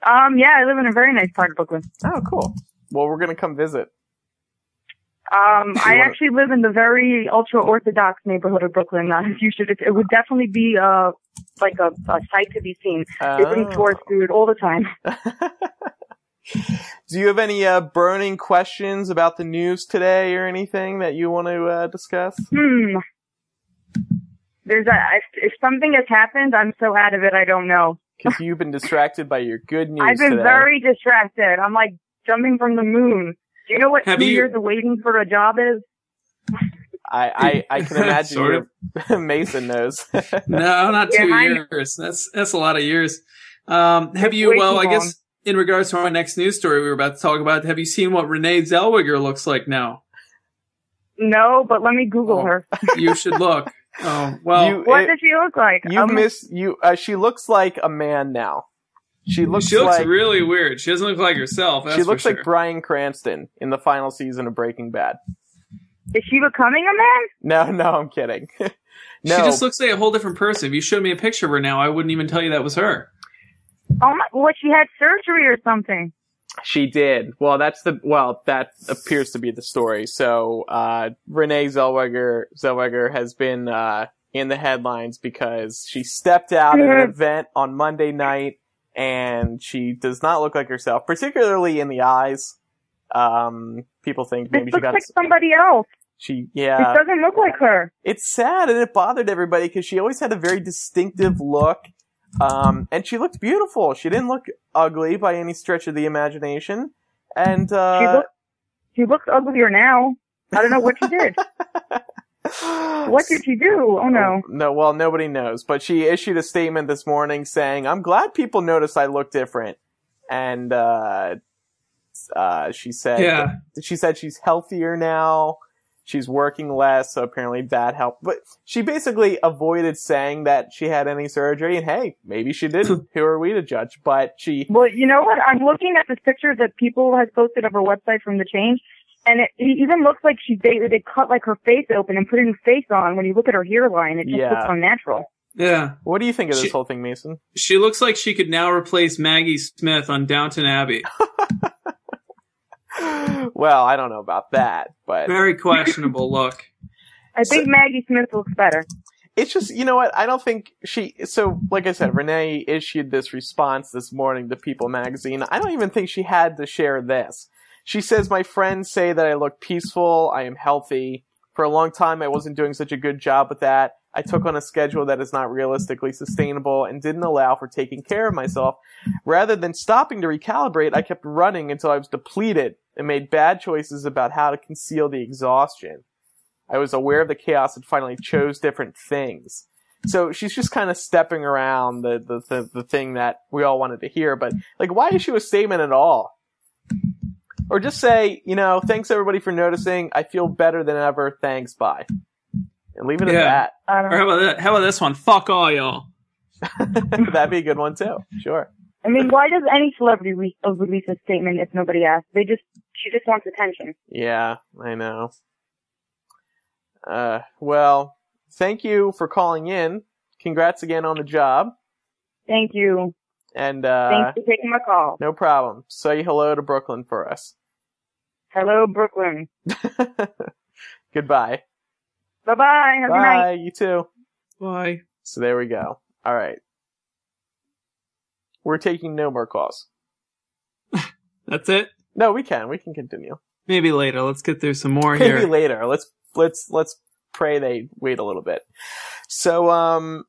Um, yeah, I live in a very nice part of Brooklyn. Oh, cool. Well, we're gonna come visit. Um, I wanna- actually live in the very ultra orthodox neighborhood of Brooklyn. Uh, you should. It, it would definitely be uh like a, a sight to be seen. They bring Oh. tourists through it all the time. <laughs> Do you have any uh, burning questions about the news today or anything that you want to uh, discuss? Hmm. There's a if, if something has happened, I'm so out of it. I don't know. Because you've been distracted by your good <laughs> news I've been today. very distracted. I'm like jumping from the moon. Do you know what Have two you- years of waiting for a job is? I, I, I can <laughs> imagine Sort your <laughs> Mason knows. <laughs> No, not Yeah, two I- years. That's that's a lot of years. Um, have you? way Well, I long. guess in regards to our next news story we were about to talk about, have you seen what Renee Zellweger looks like now? No, but let me Google Oh. her. You should look. Oh well, You- What it- does she look like? you Um, miss you. Uh, she looks like a man now. She looks, she looks like really weird. She doesn't look like herself. That's she looks for like sure. Bryan Cranston in the final season of Breaking Bad. is she becoming a man? No, no, I'm kidding. <laughs> no, She just looks like a whole different person. If you showed me a picture of her now, I wouldn't even tell you that was her. Oh my! What she had surgery or something? She did. Well, that's the well, that appears to be the story. So, uh, Renee Zellweger Zellweger has been uh, in the headlines because she stepped out at an Mhm. event on Monday night, and she does not look like herself, particularly in the eyes. Um, people think This maybe she got like somebody else. she yeah. It doesn't look like her. It's sad and it bothered everybody because she always had a very distinctive look. Um, and she looked beautiful. She didn't look ugly by any stretch of the imagination. And, uh, She looks. She looks uglier now. I don't know what she did. <laughs> <gasps> What did she do? Oh no. No, well, nobody knows. But she issued a statement this morning saying, "I'm glad people notice I look different," and uh, uh, she said, Yeah. she said she's healthier now. She's working less, so apparently that helped. But she basically avoided saying that she had any surgery. And hey, maybe she didn't. <laughs> Who are we to judge? But she, Well, you know what? I'm looking at this picture that people have posted of her website from the change, and it, it even looks like she they they cut like her face open and put a new face on. When you look at her hairline, it just Yeah. looks unnatural. Yeah. what do you think of this She- whole thing, Mason? She looks like she could now replace Maggie Smith on Downton Abbey. <laughs> <laughs> well, I don't know about that, but Very questionable <laughs> look. I think Maggie Smith looks better. it's just you know what i don't think she so like i said renee issued this response this morning to people magazine i don't even think she had to share this she says my friends say that i look peaceful i am healthy for a long time i wasn't doing such a good job with that i took on a schedule that is not realistically sustainable and didn't allow for taking care of myself rather than stopping to recalibrate i kept running until i was depleted and made bad choices about how to conceal the exhaustion I was aware of the chaos and finally chose different things. So she's just kind of stepping around the, the, the, the thing that we all wanted to hear. But, like, why issue a statement at all? Or just say, you know, thanks everybody for noticing. I feel better than ever. Thanks. Bye. And leave it Yeah. I Or don't how know. about that? How about this one? Fuck all y'all. that. <laughs> That'd be a good one too. Sure. I mean, why does any celebrity re- uh, release a statement if nobody asks? They just she just wants attention. Yeah, I know. Uh, well, thank you for calling in. Congrats again on the job. Thank you. And, uh, Thanks for taking my call. no problem. Say hello to Brooklyn for us. Hello, Brooklyn. <laughs> Goodbye. Bye bye. Have a good night. Bye. You too. Bye. So there we go. All right. We're taking no more calls. <laughs> That's it? No, we can. We can continue. Maybe later. Let's get through some more Maybe here. Maybe later. Let's let's let's pray they wait a little bit. So, um,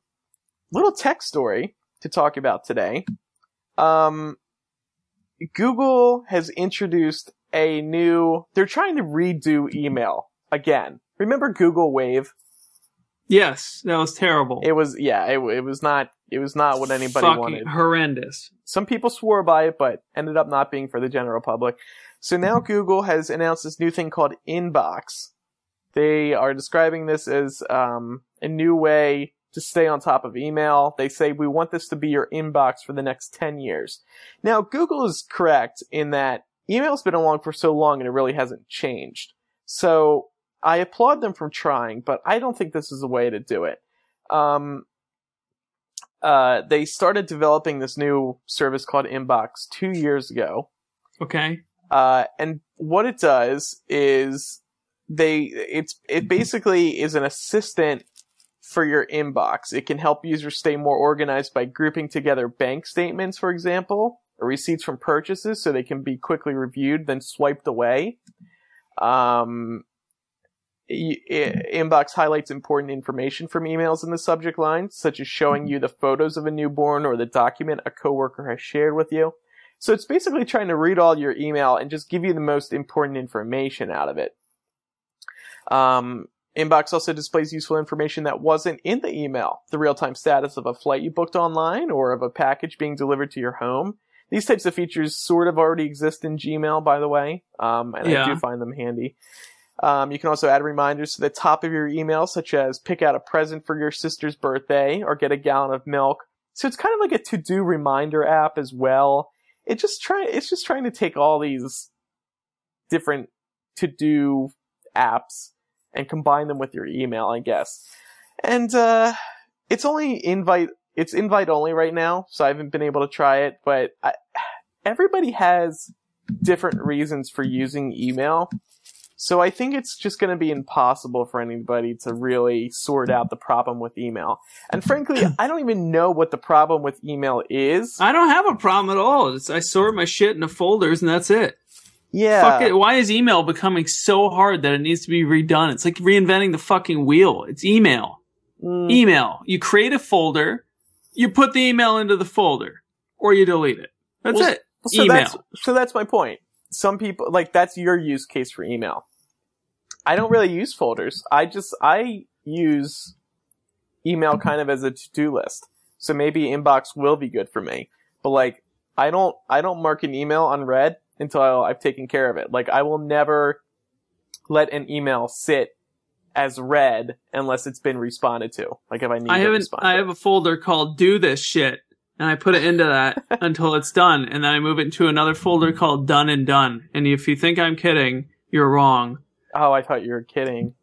little tech story to talk about today. Um, Google has introduced a new. They're trying to redo email again. Remember Google Wave? Yes, that was terrible. It was yeah. It, it was not. It was not what anybody Fucking wanted. horrendous. some people swore by it, but ended up not being for the general public. So now <laughs> Google has announced this new thing called Inbox. They are describing this as um, a new way to stay on top of email. They say we want this to be your inbox for the next 10 years. Now, Google is correct in that email's been along for so long and it really hasn't changed. So I applaud them for trying, but I don't think this is a way to do it. Um, uh, they started developing this new service called Inbox two years ago. Okay. Uh, and what it does is they, it's, it basically is an assistant for your inbox. It can help users stay more organized by grouping together bank statements, for example, or receipts from purchases so they can be quickly reviewed, then swiped away. Um, Inbox highlights important information from emails in the subject line, such as showing you the photos of a newborn or the document a coworker has shared with you. So it's basically trying to read all your email and just give you the most important information out of it. Um, Inbox also displays useful information that wasn't in the email. The real-time status of a flight you booked online or of a package being delivered to your home. These types of features sort of already exist in Gmail, by the way, um, and I do find them handy. Um, you can also add reminders to the top of your email, such as pick out a present for your sister's birthday or get a gallon of milk. So it's kind of like a to-do reminder app as well. It just try it's just trying to take all these different to-do apps and combine them with your email, I guess. And uh, it's only invite it's invite only right now, so I haven't been able to try it. But I, everybody has different reasons for using email, so I think it's just going to be impossible for anybody to really sort out the problem with email. And frankly, <clears throat> I don't even know what the problem with email is. I don't have a problem at all. It's, I sort my shit into folders and that's it. Yeah, Fuck it. Why is email becoming so hard that it needs to be redone? It's like reinventing the fucking wheel. It's email. Mm, Email. You create a folder, you put the email into the folder, or you delete it. That's Well, it. so email. That's, so that's my point. Some people like that's your use case for email. I don't really use folders. I just I use email kind of as a to-do list. So maybe inbox will be good for me. But like I don't I don't mark an email unread until I've taken care of it. Like I will never let an email sit as read unless it's been responded to. Like if I need I to haven't. respond. I have a folder called "Do This Shit," and I put it into that <laughs> until it's done, and then I move it into another folder called "Done and Done." And if you think I'm kidding, you're wrong. Oh, I thought you were kidding.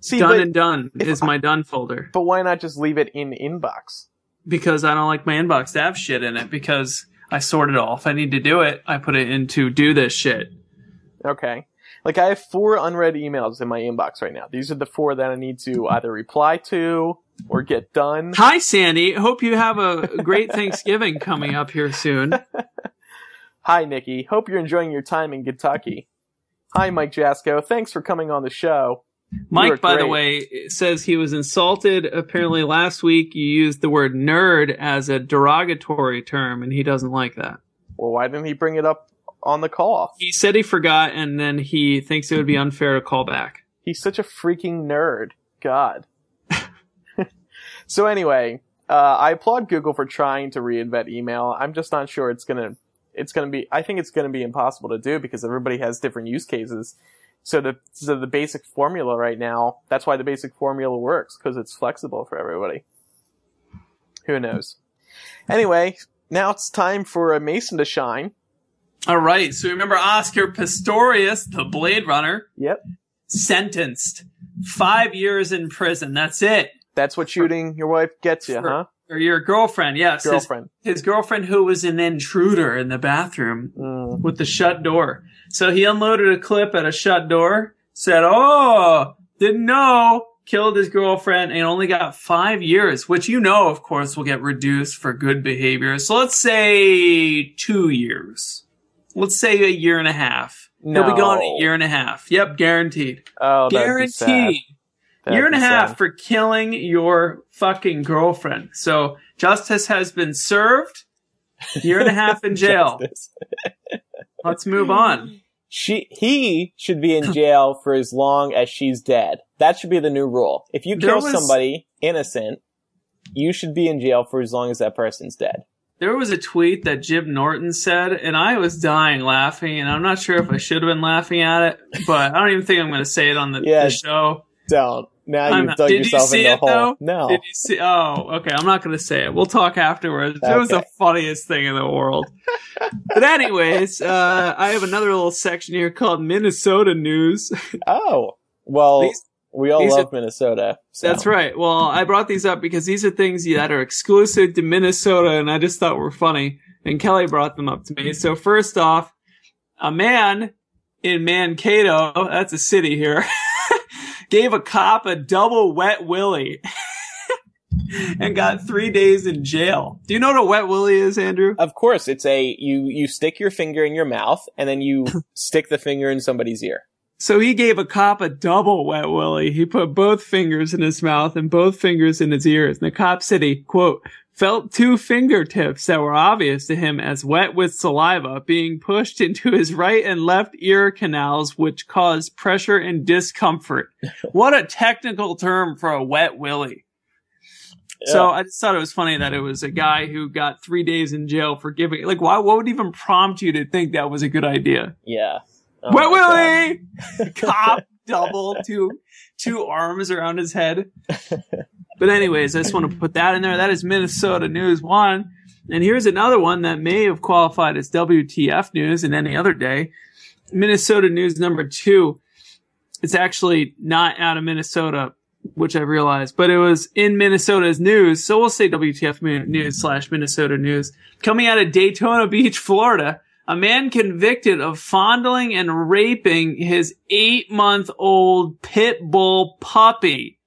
See, done and Done is I- my done folder but why not just leave it in inbox? because I don't like my inbox to have shit in it because I sort it all. If I need to do it, I put it into "Do This Shit." Okay. Like I have four unread emails in my inbox right now. These are the four that I need to either reply to or get done. Hi, Sandy. Hope you have a great Thanksgiving coming up here soon. <laughs> Hi, Nikki. Hope you're enjoying your time in Kentucky. Hi, Mike Jasko. Thanks for coming on the show. Mike, by the way, says he was insulted. Apparently, last week you used the word nerd as a derogatory term, and he doesn't like that. Well, why didn't he bring it up on the call? He said he forgot, and then he thinks it would be unfair to call back. He's such a freaking nerd. God. <laughs> so anyway, uh, I applaud Google for trying to reinvent email. I'm just not sure it's gonna, it's gonna be, I think it's gonna be impossible to do because everybody has different use cases. So the, so the basic formula right now, that's why the basic formula works, because it's flexible for everybody. Who knows? Anyway, now it's time for a Mason to shine. All right, so remember Oscar Pistorius, the Blade Runner, Yep. sentenced five years in prison. That's it. That's what shooting your wife gets you, For- huh? Or your girlfriend, yes. His, Girlfriend. his girlfriend who was an intruder in the bathroom Mm. with the shut door. So he unloaded a clip at a shut door, said, Oh, didn't know, killed his girlfriend, and only got five years, which you know, of course, will get reduced for good behavior. So let's say two years. Let's say a year and a half. He'll be gone a year and a half. Yep, guaranteed. Oh, that'd be sad. Guaranteed. That'd year and a half sad. for killing your fucking girlfriend. So justice has been served. Year and a half in <laughs> jail. <laughs> Let's move on. She he should be in jail for as long as she's dead. That should be the new rule. If you kill was- somebody innocent, you should be in jail for as long as that person's dead. There was a tweet that Jim Norton said, and I was dying laughing, and I'm not sure if I should have been laughing at it, but I don't even think I'm going to say it on the, <laughs> Yeah. the show. Don't. Now I'm you've not- dug did you see in the it, hole. though? No. Did you see? Oh, okay. I'm not going to say it. We'll talk afterwards. It was the funniest thing in the world. but anyways, uh, I have another little section here called Minnesota news. <laughs> Oh. Well, These- we all love are- Minnesota. so- That's right. Well, I brought these up because these are things that are exclusive to Minnesota, and I just thought were funny. And Kelly brought them up to me. So first off, a man in Mankato, that's a city here, <laughs> gave a cop a double wet willy <laughs> and got three days in jail. Do you know what a wet willy is, Andrew? Of course, it's a you you stick your finger in your mouth and then you <laughs> stick the finger in somebody's ear. So he gave a cop a double wet willy. He put both fingers in his mouth and both fingers in his ears. And the cop said he, quote, felt two fingertips that were obvious to him as wet with saliva being pushed into his right and left ear canals, which caused pressure and discomfort. <laughs> what a technical term for a wet willy. So I just thought it was funny that it was a guy who got three days in jail for giving, like, why, what would even prompt you to think that was a good idea? Yeah. Oh Wet my Willie! Cop <laughs> double, two two arms around his head. <laughs> But anyways, I just want to put that in there. That is Minnesota News One. And here's another one that may have qualified as WTF news in any other day. Minnesota News number two. It's actually not out of Minnesota, which I realized, but it was in Minnesota's news. So we'll say WTF News slash Minnesota News. Coming out of Daytona Beach, Florida, a man convicted of fondling and raping his eight month old pit bull puppy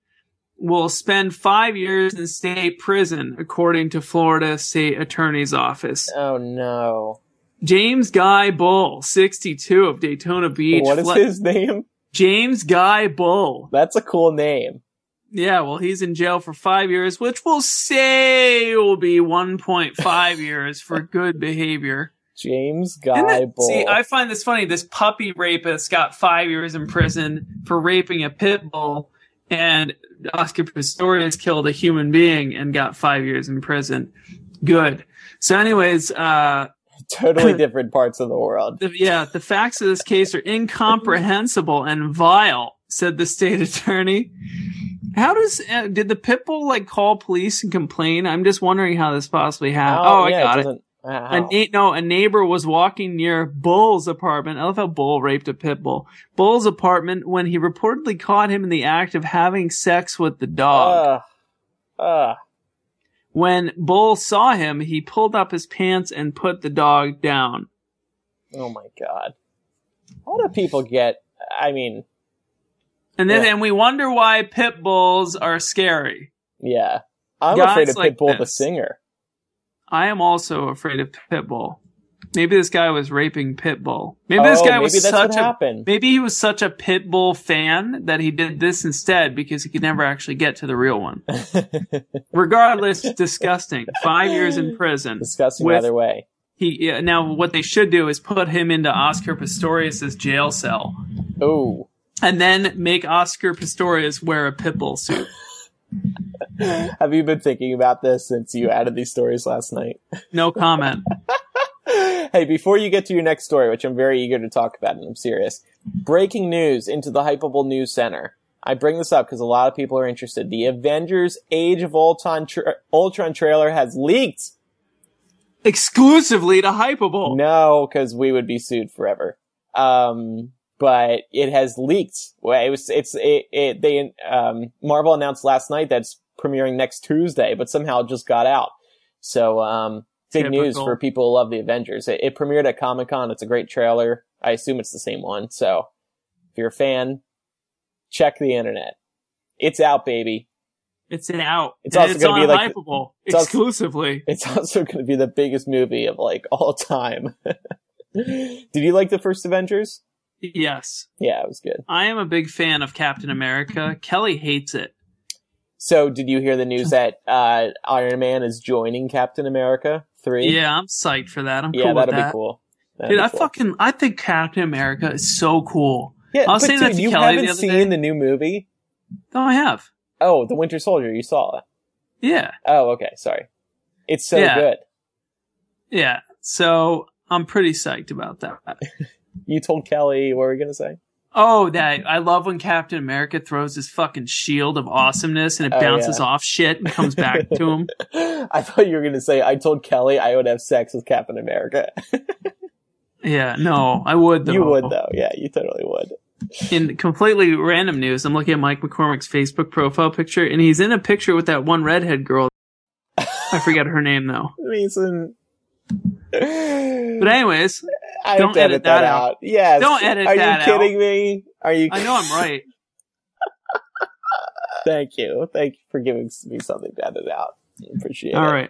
will spend five years in state prison, according to Florida State Attorney's Office. Oh no. James Guy Bull, 62 of Daytona Beach. What is fle- his name? James Guy Bull. That's a cool name. Yeah, well, he's in jail for five years, which we'll say will be 1.5 <laughs> years for good behavior. James Guy it- Bull. See, I find this funny. This puppy rapist got five years in prison for raping a pit bull, and Oscar Pistorius killed a human being and got five years in prison. Good. So, anyways, uh, totally <clears throat> different parts of the world. yeah, the facts of this case are incomprehensible and vile," said the state <laughs> attorney. How does uh, did the pit bull like call police and complain? I'm just wondering how this possibly happened. Oh, I yeah, got it. doesn't- uh, A na- no, a neighbor was walking near Bull's apartment. I love how Bull raped a pit bull. Bull's apartment when he reportedly caught him in the act of having sex with the dog. Ugh. Ugh. when Bull saw him, he pulled up his pants and put the dog down. oh my god. How do people get? I mean, And then, Yeah. and we wonder why pit bulls are scary. yeah. I'm Guys afraid of like Pitbull the singer. I am also afraid of pit bull. Maybe this guy was raping pit bull. Maybe this Oh, guy maybe was such a happened. maybe he was such a pit bull fan that he did this instead because he could never actually get to the real one. <laughs> Regardless, disgusting. Five years in prison. Disgusting With- either way. He yeah, now what they should do is put him into Oscar Pistorius's jail cell, Oh. and then make Oscar Pistorius wear a pit bull suit. <laughs> <laughs> Have you been thinking about this since you added these stories last night? No comment. <laughs> hey, before you get to your next story, which I'm very eager to talk about, and I'm serious, breaking news into the Hypable News Center. I bring this up because a lot of people are interested. The Avengers Age of Ultron, tra- Ultron trailer has leaked. Exclusively to Hypable. No, because we would be sued forever. Um, but it has leaked. It was, it's, it, it, they, um, Marvel announced last night that it's premiering next Tuesday, but somehow just got out. So, um, big news for people who love the Avengers. It, it premiered at Comic Con. It's a great trailer. I assume it's the same one. So, if you're a fan, check the internet. It's out, baby. It's an out. It's And also it's gonna be like- it's also- exclusively. <laughs> It's also going to be the biggest movie of like all time. <laughs> Did you like the first Avengers? Yes, Yeah, it was good. I am a big fan of Captain America. Kelly hates it. So, did you hear the news that uh, Iron Man is joining Captain America three? Yeah, I'm psyched for that. I'm yeah, cool that'll that. be cool. That'd Dude, be I cool. fucking I think Captain America is so cool. yeah. I was saying dude, that to you Kelly the haven't other seen day. the new movie? Oh, I have. Oh, the Winter Soldier. You saw it. Yeah, Oh, okay. Sorry. It's so Yeah. good. yeah. So I'm pretty psyched about that. <laughs> You told Kelly what were we gonna say? Oh, that I love when Captain America throws his fucking shield of awesomeness and it Oh, bounces yeah. off shit and comes back to him. <laughs> I thought you were gonna say I told Kelly I would have sex with Captain America. <laughs> Yeah, no, I would though. you would though. Yeah, you totally would. In completely random news, I'm looking at Mike McCormick's Facebook profile picture, and he's in a picture with that one redhead girl. I forget her name though. <laughs> Reason. <laughs> But anyways, I don't to edit that out. Yes. Don't edit Are that out. Are you kidding me? Are you? I know I'm right. <laughs> Thank you. Thank you for giving me something to edit out. Appreciate All it. right.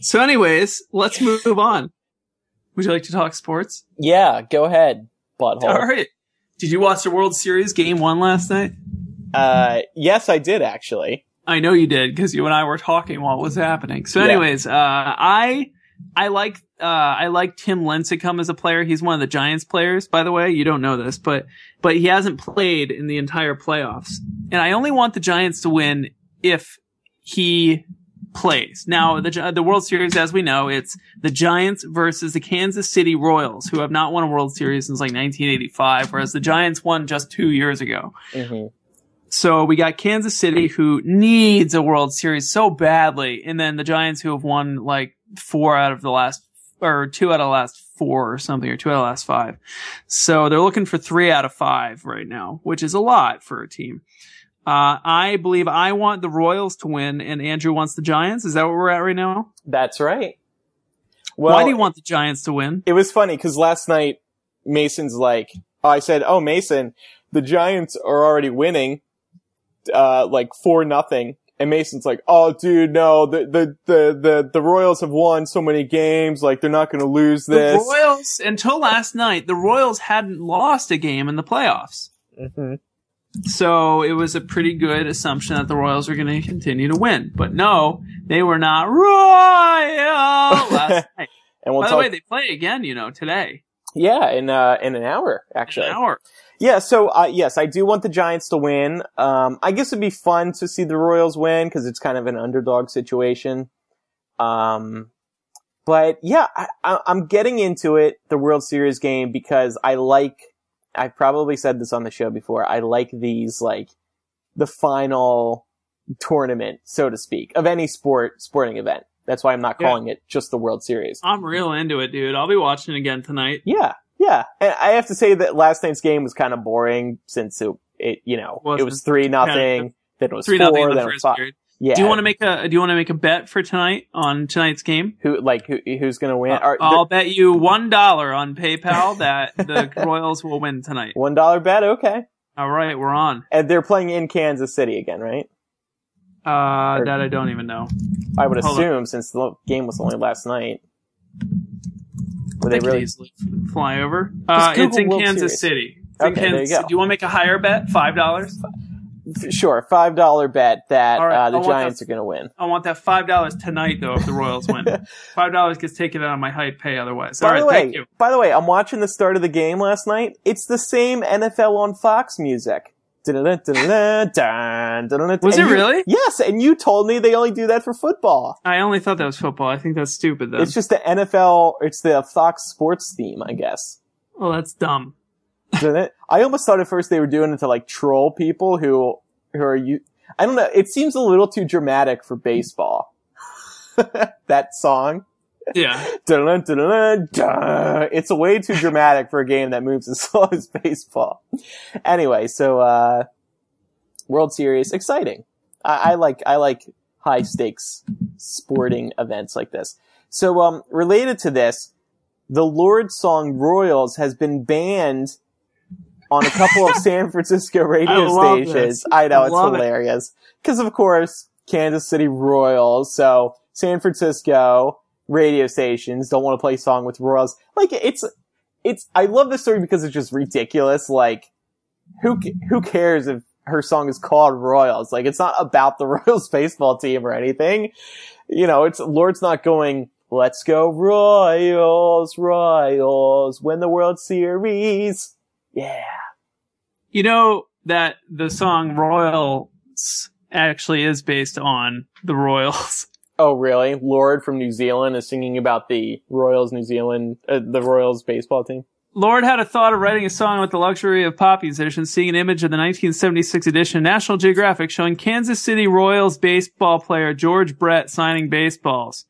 So, anyways, let's move on. Would you like to talk sports? Yeah, go ahead, butthole. All right. Did you watch the World Series game one last night? Uh, yes, I did actually. I know you did because you and I were talking while it was happening. So, Yeah. anyways, uh, I I like uh, I like Tim Lincecum as a player. He's one of the Giants players, by the way. You don't know this, but but he hasn't played in the entire playoffs, and I only want the Giants to win if he plays. Now, the the World Series, as we know, it's the Giants versus the Kansas City Royals, who have not won a World Series since like 1985, whereas the Giants won just two years ago. hmm So we got Kansas City who needs a World Series so badly, and then the Giants who have won like four out of the last, or two out of the last four or something, or two out of the last five. So they're looking for three out of five right now, which is a lot for a team. Uh, I believe I want the Royals to win, and Andrew wants the Giants. Is that where we're at right now? That's right. Well, Why do you want the Giants to win? it was funny because last night Mason's like, I said, "Oh, Mason, the Giants are already winning, uh, like four nothing." And Mason's like, "Oh, dude, no, the the the the, the Royals have won so many games, like they're not going to lose this." The Royals, until last night, the Royals hadn't lost a game in the playoffs. Mhm. So it was a pretty good assumption that the Royals were going to continue to win. But no, they were not royal <laughs> last night. and we'll By the way, they play again, you know, today. yeah, in uh, in an hour actually. An hour. Yeah, so uh, yes, I do want the Giants to win. Um, I guess it'd be fun to see the Royals win because it's kind of an underdog situation. Um, but yeah, I, I, I'm getting into it, the World Series game, because I like. I've probably said this on the show before. I like these like the final tournament, so to speak, of any sport sporting event. That's why I'm not Yeah. calling it just the World Series. I'm real into it, dude. I'll be watching it again tonight. Yeah, yeah. And I have to say that last night's game was kind of boring since it, it you know, it Wasn't. was three nothing, then it was Three four, nothing in the then it five. period. Yeah. Do you want to make a Do you want to make a bet for tonight on tonight's game? who like who, who's going to win? Are- I'll bet you one dollar on PayPal that the <laughs> Royals will win tonight. one dollar bet, okay. All right, we're on. And they're playing in Kansas City again, right? Uh, Or- that I don't even know. I would Hold on. assume since the game was only last night. Were They really? easily fly over. Uh, it's in World Kansas Series. City. It's in Okay, there you go. Do you want to make a higher bet? Five dollars. Sure, five dollar bet that right, uh, the Giants that- are going to win. I want that five dollars tonight, though. If the Royals win, <laughs> five dollars gets taken out of my hype pay. Otherwise, all By right. the way, thank you. by the way, I'm watching the start of the game last night. It's the same NFL on Fox music. Was it you- really? Yes, and you told me they only do that for football. I only thought that was football. I think that's stupid. though. It's just the NFL. It's the Fox Sports theme, I guess. oh, that's dumb. Dun it? I almost thought at first they were doing it to like troll people who who are you. I don't know. It seems a little too dramatic for baseball. <laughs> that song. Yeah. <laughs> Dun, dun, dun, dun, dun. It's way too dramatic for a game that moves as <laughs> slow as baseball. Anyway, so uh, World Series, exciting. I, I like I like high stakes sporting events like this. So, um, related to this, the Lorde song "Royals" has been banned on a couple of <laughs> San Francisco radio I stations. this. I know I it's hilarious because, of course, Kansas City Royals. So San Francisco radio stations don't want to play song with Royals. Like it's it's. I love this story because it's just ridiculous. Like who who cares if her song is called Royals? Like it's not about the <laughs> Royals baseball team or anything. You know, it's Lorde's not going. Let's go Royals, Royals, win the World Series. Yeah. You know that the song Royals actually is based on the Royals. <laughs> Oh, really? Lorde from New Zealand is singing about the Royals New Zealand, uh, the Royals baseball team. Lorde had a thought of writing a song with the luxury of pop musicians, seeing an image of the 1976 edition of National Geographic showing Kansas City Royals baseball player George Brett signing baseballs.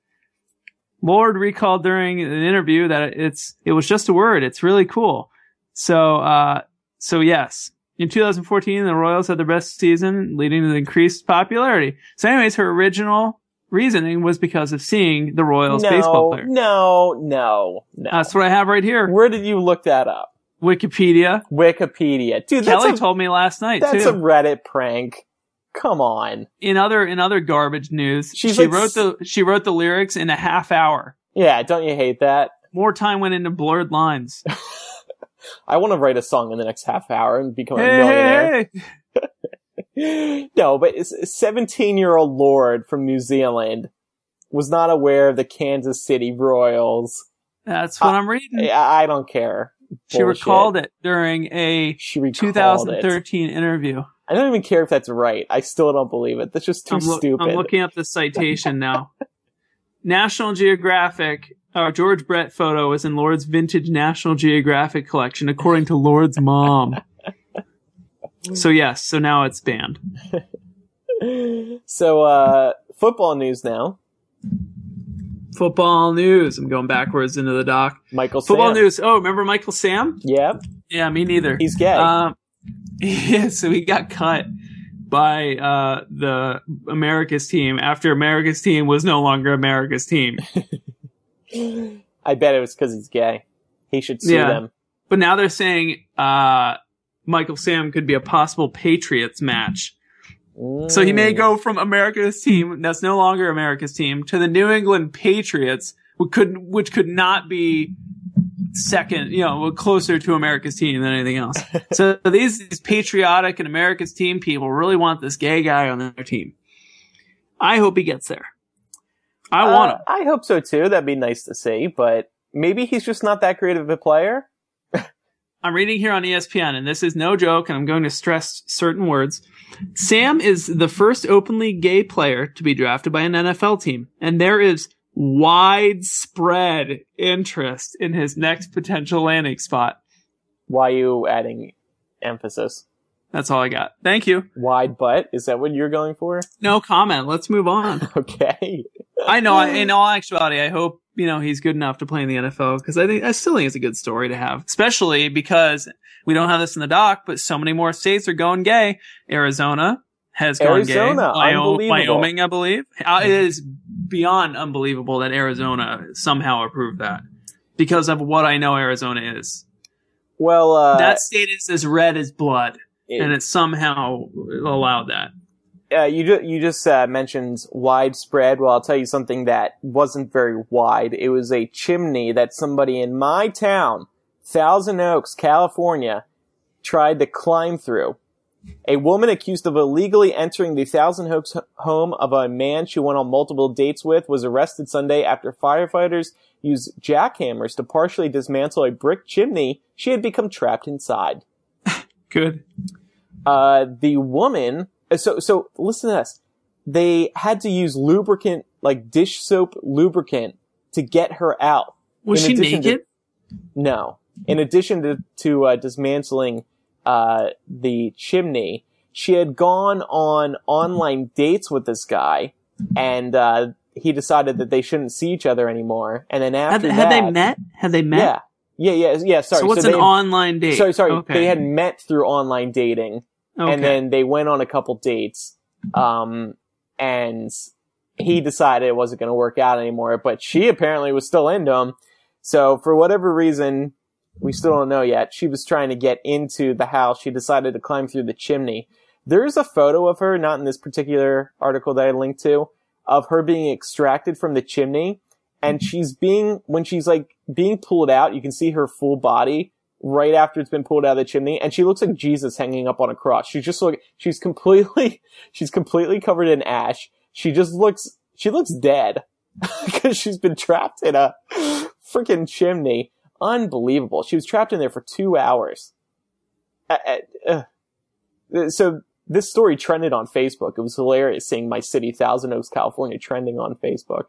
Lorde recalled during an interview that it's it was just a word. It's really cool. So uh so yes. In 2014, the Royals had their best season, leading to increased popularity. So anyways, her original reasoning was because of seeing the Royals baseball player. no, no, no. That's what I have right here. Where did you look that up? Wikipedia. Wikipedia. Dude, Kelly a, told me last night that's too. a Reddit prank. Come on. in other in other garbage news, She's she like wrote the she wrote the lyrics in a half hour. Yeah, don't you hate that? More time went into blurred lines. <laughs> I want to write a song in the next half hour and become a millionaire. hey, hey. <gasps> no, but a 17 year old Lorde from New Zealand was not aware of the Kansas City Royals. That's what I'm reading. I, I don't care. she Bullshit. recalled it during a She recalled it. 2013 interview. I don't even care if that's right. I still don't believe it. That's just too I'm, loo- stupid. I'm looking up the citation now. <laughs> National Geographic. Uh, George Brett photo is in Lorde's vintage National Geographic collection, according to Lorde's mom. So yes, so now it's banned. so, uh, football news now. Football news. I'm going backwards into the doc. Michael Football Sam. news. Oh, remember Michael Sam? Yeah, Yeah, me neither. he's gay. Um, <laughs> yeah, so he got cut by uh, the America's team after America's team was no longer America's team. <laughs> I bet it was because he's gay. He should sue Yeah. them. But now they're saying uh, Michael Sam could be a possible Patriots match. So he may go from America's team, that's no longer America's team, to the New England Patriots, which could which could not be second, you know, closer to America's team than anything else. <laughs> so these, these patriotic and America's team people really want this gay guy on their team. I hope he gets there. I want Uh, him. I hope so too. That'd be nice to see, but maybe he's just not that great of a player. I'm reading here on ESPN, and this is no joke, and I'm going to stress certain words. Sam is the first openly gay player to be drafted by an NFL team, and there is widespread interest in his next potential landing spot. Why are you adding emphasis? That's all I got. Thank you. Wide butt? Is that what you're going for? No comment. Let's move on. <laughs> Okay. I know. <laughs> In all actuality, I hope you know he's good enough to play in the NFL because I think I still think it's a good story to have, especially because we don't have this in the doc, but so many more states are going gay. Arizona has gone Arizona, gay. Unbelievable. Wyoming, I believe. Uh, It is beyond unbelievable that Arizona somehow approved that because of what I know Arizona is. Well, uh, that state is as red as blood, it- and it somehow allowed that. Uh, you just you just uh, mentioned widespread. Well, I'll tell you something that wasn't very wide. It was a chimney that somebody in my town, Thousand Oaks, California, tried to climb through. A woman accused of illegally entering the Thousand Oaks home of a man she went on multiple dates with was arrested Sunday after firefighters used jackhammers to partially dismantle a brick chimney she had become trapped inside <laughs> Good. uh, the woman, so, so listen to this. They had to use lubricant, like dish soap lubricant to get her out. Was In she addition to- naked? No. In addition to, to, uh, dismantling, uh, the chimney, she had gone on online dates with this guy and, uh, he decided that they shouldn't see each other anymore. And then after had that, they met? Had they met? Yeah. Yeah, yeah, yeah, sorry. so what's they an had- online date? Sorry, sorry. Okay. They had met through online dating Okay. and then they went on a couple dates. Um, and he decided it wasn't going to work out anymore, but she apparently was still into him. So for whatever reason, we still don't know yet. She was trying to get into the house. She decided to climb through the chimney. There's a photo of her, not in this particular article that I linked to, of her being extracted from the chimney. And she's being, when she's like being pulled out, you can see her full body right after it's been pulled out of the chimney, and she looks like Jesus hanging up on a cross. She's just like she's completely <laughs> she's completely covered in ash. She just looks she looks dead <laughs> because she's been trapped in a freaking chimney. Unbelievable. She was trapped in there for two hours. Uh. So this story trended on Facebook. It was hilarious seeing my city, Thousand Oaks, California, trending on Facebook.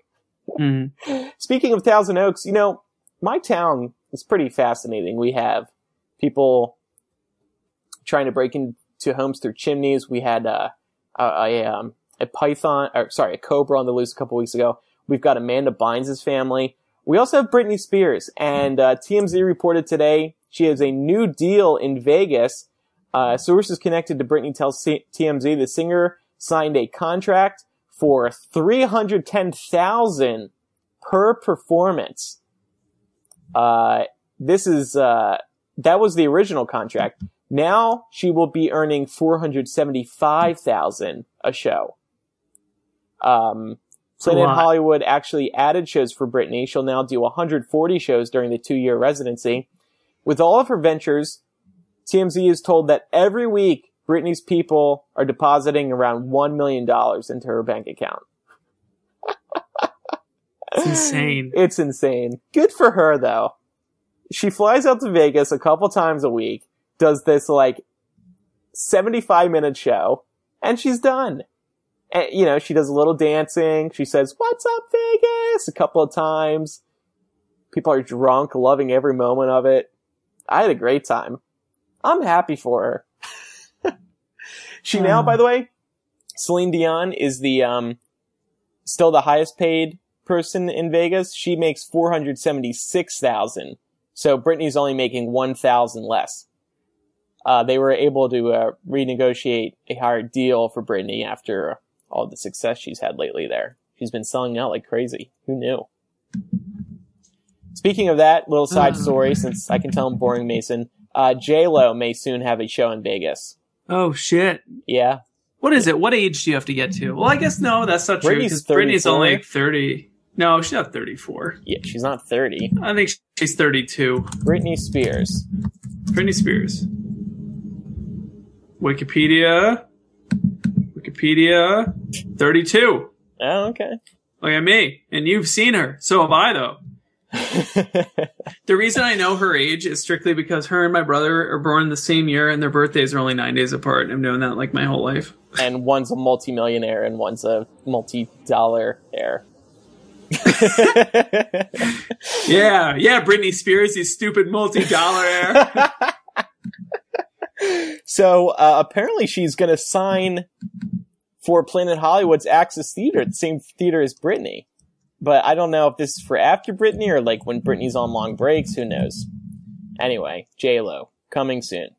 Mhm. Speaking of Thousand Oaks, you know, my town is pretty fascinating. We have people trying to break into homes through chimneys. We had uh, a, a, um, a python, or sorry, a cobra on the loose a couple weeks ago. We've got Amanda Bynes' family. We also have Britney Spears, and uh, TMZ reported today she has a new deal in Vegas. Uh, sources connected to Britney tell C- TMZ the singer signed a contract for three hundred ten thousand per performance. Uh, this is uh, that was the original contract. Now she will be earning four hundred seventy-five thousand a show. Um, Planet. Hollywood actually added shows for Britney. She'll now do 140 shows during the two-year residency. With all of her ventures, TMZ is told that every week Britney's people are depositing around one million dollars into her bank account. It's insane. <laughs> It's insane. Good for her though. She flies out to Vegas a couple times a week, does this like 75 minute show, and she's done. And, you know, she does a little dancing. She says, what's up Vegas? a couple of times. People are drunk, loving every moment of it. I had a great time. I'm happy for her. <laughs> she now, by the way, Celine Dion is the, um, still the highest paid person in Vegas. She makes 476,000. So Britney's only making 1,000 less. Uh, they were able to, uh, renegotiate a higher deal for Brittany after all the success she's had lately there. She's been selling out like crazy. Who knew? Speaking of that, little side Mm. story, since I can tell I'm boring Mason, uh, J-Lo may soon have a show in Vegas. Oh shit. Yeah. What is it? What age do you have to get to? Well, I guess no, that's not true. Britney's Because Britney's 34. only like thirty. No, she's not thirty-four. Yeah, she's not 30. I think she's thirty-two. Britney Spears. Britney Spears. Wikipedia. Wikipedia. Thirty-two. Oh, okay. Look at me. And you've seen her. So have I, though. <laughs> The reason I know her age is strictly because her and my brother are born the same year and their birthdays are only nine days apart. I've known that like my whole life. and one's a multimillionaire and one's a multi-dollar heir. <laughs> Yeah, yeah, Britney Spears, you stupid multi dollar heir. <laughs> so uh, apparently she's going to sign for Planet Hollywood's Axis Theater, the same theater as Britney. But I don't know if this is for after Britney or like when Britney's on long breaks. Who knows? Anyway, J Lo coming soon.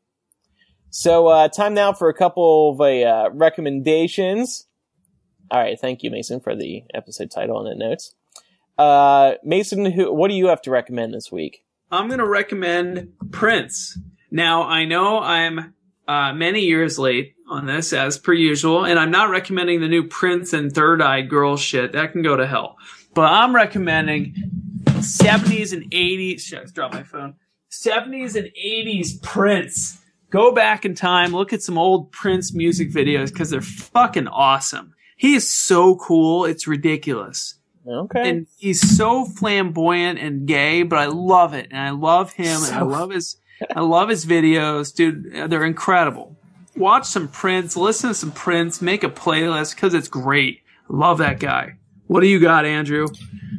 So uh, time now for a couple of uh, recommendations. All right, thank you, Mason, for the episode title and the notes. Uh, Mason, who, what do you have to recommend this week? I'm going to recommend Prince. Now, I know I'm uh, many years late on this, as per usual, and I'm not recommending the new Prince and Third Eye Girl shit. That can go to hell. But I'm recommending 70s and 80s. Shit, I dropped my phone. 70s and 80s Prince. Go back in time, look at some old Prince music videos because they're fucking awesome. He is so cool, it's ridiculous Okay. and he's so flamboyant and gay, but I love it, and I love him, and I <laughs> love his, I love his videos, dude. They're incredible. Watch some Prince, listen to some Prince, make a playlist because it's great. Love that guy. What do you got, Andrew?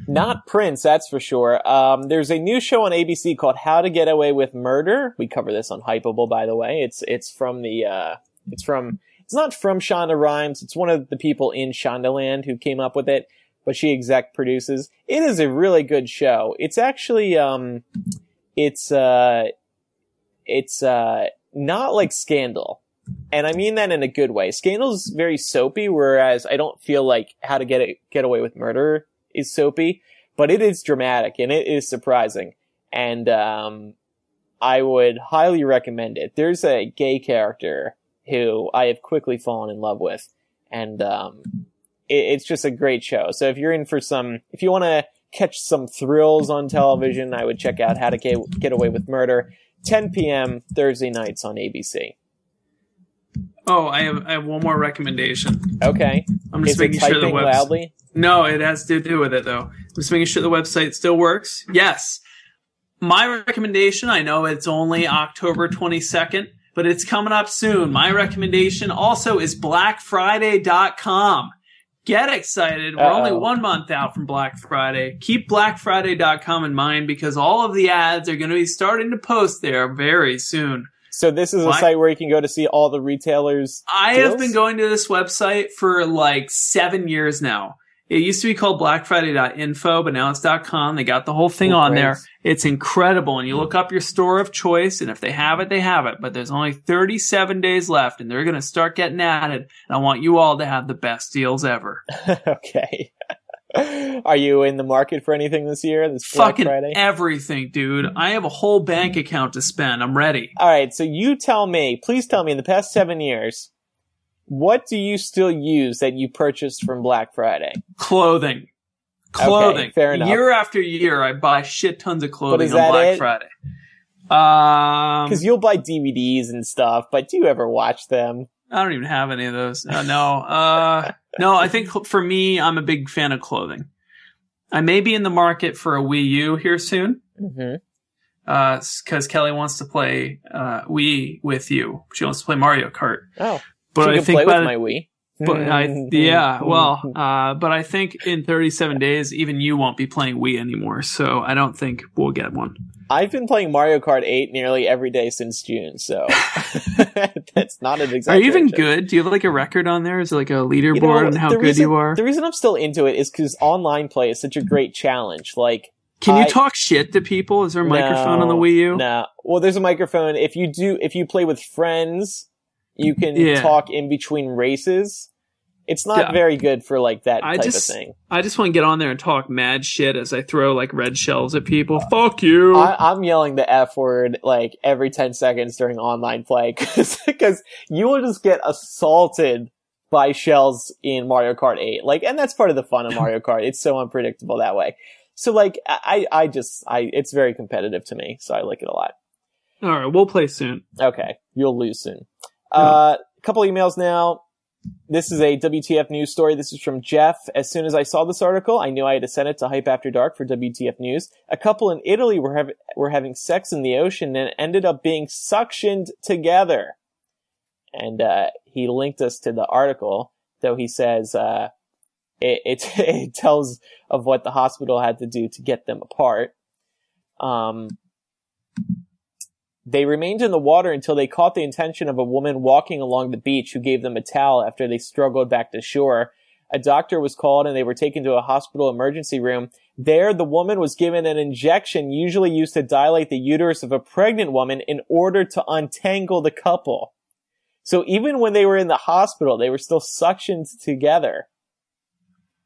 Not Prince, that's for sure. Um, there's a new show on ABC called How to Get Away with Murder. We cover this on Hypable, by the way. It's it's from the uh, it's from it's not from Shonda Rhimes. It's one of the people in Shondaland who came up with it, but she exec produces. It is a really good show. It's actually um, it's uh, it's uh, not like Scandal. And I mean that in a good way. Scandal's very soapy, whereas I don't feel like How to Get it, Get Away with Murder is soapy, but it is dramatic and it is surprising. And um, I would highly recommend it. There's a gay character who I have quickly fallen in love with, and um, it, it's just a great show. So if you're in for some, if you want to catch some thrills on television, I would check out How to Get, Get Away with Murder. 10 p.m. Thursday nights on ABC. Oh, I have, I have one more recommendation. Okay. I'm just Is making sure the website. loudly? No, it has to do with it though. I'm just making sure the website still works. Yes. My recommendation, I know it's only October 22nd, but it's coming up soon. My recommendation also is blackfriday.com. Get excited. We're only Uh-oh. one month out from Black Friday. Keep blackfriday.com in mind because all of the ads are going to be starting to post there very soon. So this is a Why- site where you can go to see all the retailers. I deals? have been going to this website for like seven years now. It used to be called blackfriday.info, but now it's .com. They got the whole thing on there. It's incredible. And you look up your store of choice, and if they have it, they have it. But there's only 37 days left, and they're going to start getting added. And I want you all to have the best deals ever. <laughs> okay. <laughs> Are you in the market for anything this year? This Black Fucking Friday? everything, dude. I have a whole bank account to spend. I'm ready. All right. So you tell me, please tell me, in the past seven years, what do you still use that you purchased from Black Friday? Clothing. Clothing. fair enough. Year after year, I buy shit tons of clothing on Black it? Friday. Um, Because you'll buy DVDs and stuff, but do you ever watch them? I don't even have any of those. Uh, no, uh, <laughs> no. I think for me, I'm a big fan of clothing. I may be in the market for a Wii U here soon, hmm because Kelly wants to play uh, Wii with you. She wants to play Mario Kart. Oh, But so I can think play by with the- my Wii. but I, <laughs> yeah, well, <laughs> uh, but I think in 37 days, even you won't be playing Wii anymore. So I don't think we'll get one. I've been playing Mario Kart 8 nearly every day since June, so <laughs> that's not an Are you even good? Do you have like a record on there? Is it like a leaderboard You know, on how good reason- you are? The reason I'm still into it is because online play is such a great challenge. Like, Can you I- talk shit to people? Is there a microphone on the Wii U? No. Well, there's a microphone. If you do, if you play with friends, you can Yeah. talk in between races. It's not Yeah. very good for like that I type just- of thing. I just want to get on there and talk mad shit as I throw like red shells at people. Fuck you. I, I'm yelling the F word like every 10 seconds during online play <laughs> because you will just get assaulted by shells in Mario Kart 8. Like, and that's part of the fun of Mario Kart. It's so unpredictable that way. So like, I, I just, I, it's very competitive to me. So I like it a lot. All right, we'll play soon. Okay. You'll lose soon. Uh, a couple emails now. this is a WTF news story. This is from Jeff. As soon as I saw this article, I knew I had to send it to Hype After Dark for WTF news. A couple in Italy were, hav- were having sex in the ocean and ended up being suctioned together. And uh, he linked us to the article, though he says uh, it, it, <laughs> it tells of what the hospital had to do to get them apart. Um, they remained in the water until they caught the attention of a woman walking along the beach who gave them a towel after they struggled back to shore. A doctor was called and they were taken to a hospital emergency room. There, the woman was given an injection usually used to dilate the uterus of a pregnant woman in order to untangle the couple. So even when they were in the hospital, they were still suctioned together.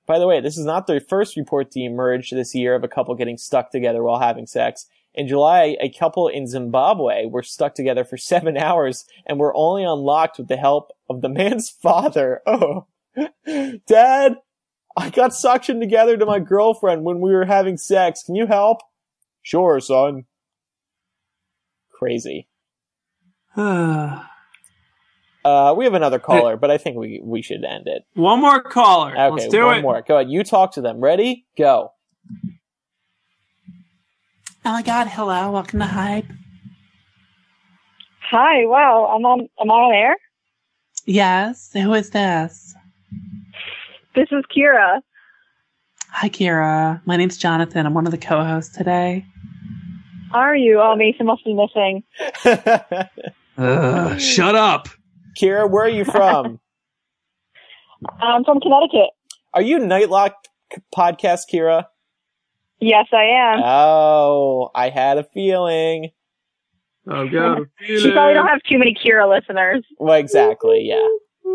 By the way, this is not the first report to emerge this year of a couple getting stuck together while having sex. In July, a couple in Zimbabwe were stuck together for <laughs> seven hours and were only unlocked with the help of the man's <laughs> father. Oh, dad, I got suctioned together to my girlfriend when we were having sex. Can you help? Sure, son. Crazy. <sighs> Uh, we have another caller, but I think we, we should end it. One more caller. Okay, Let's do one it. more. Go ahead. You talk to them. Ready? Go. Oh my god, hello, welcome to Hype. Hi, wow, I'm on I'm on air. Yes, who is this? This is Kira. Hi, Kira. My name's Jonathan. I'm one of the co-hosts today. Are you? Oh, Mason must be missing. <laughs> Ugh, shut up. Kira, where are you from? <laughs> I'm from Connecticut. are you Nightlock podcast, Kira? Yes, I am. Oh, I had a feeling. Oh god. you probably don't have too many Kira listeners. Well, exactly, yeah.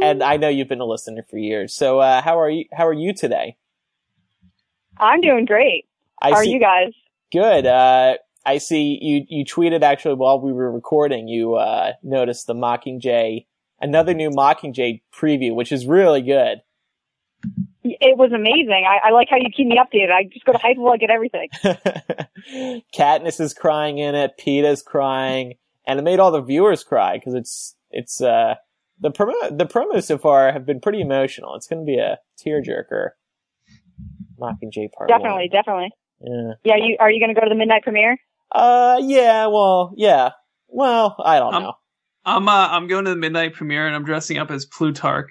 And I know you've been a listener for years. So, uh, how are you? How are you today? I'm doing great. I How are you guys? Good. Uh, I see you. You tweeted actually while we were recording. You uh, noticed the Mockingjay, another new Mockingjay preview, which is really good. It was amazing. I, I like how you keep me updated. I just go to Hypable, I get everything. <laughs> Katniss is crying in it. Peeta's crying, and it made all the viewers cry because it's it's uh the promo the promos so far have been pretty emotional. It's going to be a tearjerker. Mockingjay part Definitely, definitely. One. Yeah, you are you going to go to the midnight premiere? Uh. Yeah. Well. Yeah. Well. I don't Um, know. I'm uh, I'm going to the midnight premiere and I'm dressing up as Plutarch.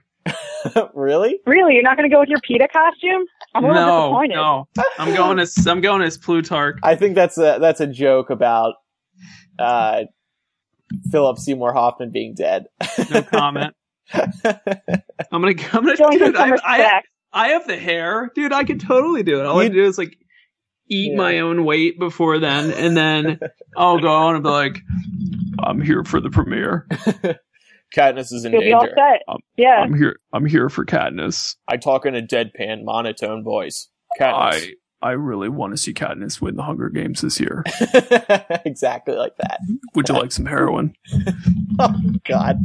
<laughs> really? Really? You're not going to go with your Peeta costume? I'm a little no, disappointed. no. I'm going as I'm going as Plutarch. I think that's a that's a joke about uh Philip Seymour Hoffman being dead. No comment. <laughs> I'm gonna I'm gonna Showing him dude, I, I. I have the hair, dude. I could totally do it. All I have to do is like eat Yeah. my own weight before then, and then I'll go on and be like, "I'm here for the premiere. <laughs> Katniss is in You'll be all danger. set. Um, yeah. I'm here. I'm here for Katniss. I talk in a deadpan, monotone voice. Katniss. I I really want to see Katniss win the Hunger Games this year. <laughs> exactly like that. Would you like some heroin? <laughs> Oh God.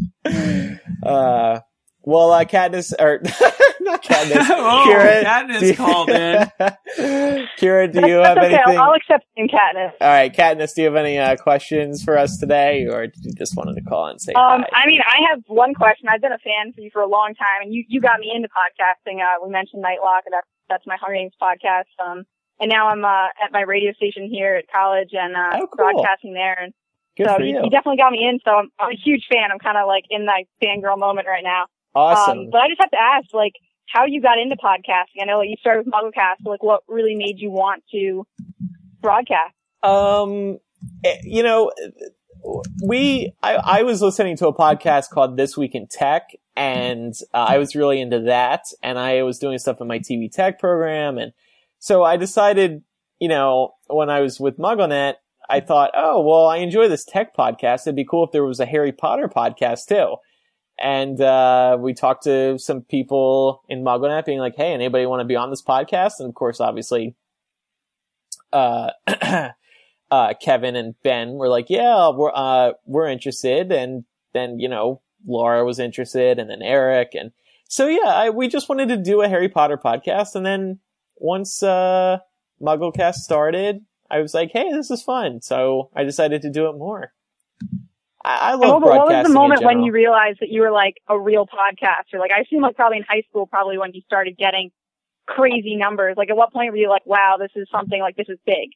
Uh, well, uh, Katniss or <laughs> not <laughs> Katniss. <laughs> oh, Kira, Katniss do you- called in. <laughs> Kira, do you That's have okay. anything? I'll, I'll accept you, Katniss. All right, Katniss, do you have any uh, questions for us today, or did you just wanted to call and say Um, hi? I mean, I have one question. I've been a fan for you for a long time, and you, you got me into podcasting. Uh, we mentioned Nightlock, and that's, that's my Hunger Games podcast. Um, and now I'm uh, at my radio station here at college and uh, Oh, cool. broadcasting there. And Good so for you, you. you definitely got me in. So I'm, I'm a huge fan. I'm kind of like in my fangirl moment right now. awesome. Um, but I just have to ask, like, how you got into podcasting. I know you started with MuggleCast, like, what really made you want to broadcast? Um, eh, you know, we I, I was listening to a podcast called This Week in Tech, and uh, I was really into that, and I was doing stuff in my TV Tech program, and so I decided, you know, when I was with MuggleNet, I thought, oh well, I enjoy this tech podcast. It'd be cool if there was a Harry Potter podcast too. And uh, we talked to some people in MuggleNet, being like, "Hey, anybody want to be on this podcast?" And of course, obviously, uh, <clears throat> uh, Kevin and Ben were like, yeah, we're, uh, we're interested. And then, you know, Laura was interested and then Eric. And so, yeah, I, we just wanted to do a Harry Potter podcast. And then once, uh, MuggleCast started, I was like, hey, this is fun. So I decided to do it more. I, I love but what was the moment when you realized that you were like a real podcaster? Like I assume like probably in high school, probably when you started getting crazy numbers. Like at what point were you like, wow, this is something like this is big?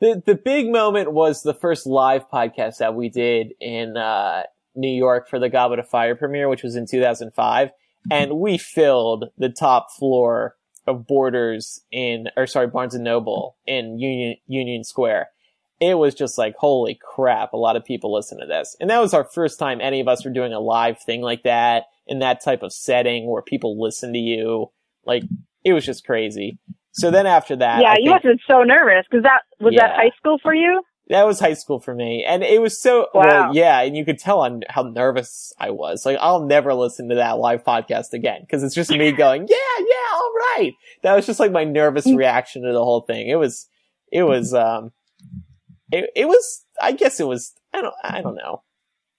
the the big moment was the first live podcast that we did in uh, New York for the Goblet of Fire premiere, which was in 2005, and we filled the top floor of Borders in, or sorry, Barnes and Noble in Union Union Square. It was just like, holy crap! A lot of people listen to this, and that was our first time any of us were doing a live thing like that in that type of setting where people listen to you. Like, it was just crazy. So then after that, yeah, I you must have been so nervous because that was that high school for you. that was high school for me, and it was so Wow. well, yeah, and you could tell on how nervous I was. Like, I'll never listen to that live podcast again because it's just me <laughs> going, "Yeah, yeah, all right." That was just like my nervous Mm. reaction to the whole thing. It was, it was, um, it, it was. I guess it was. I don't. I don't know.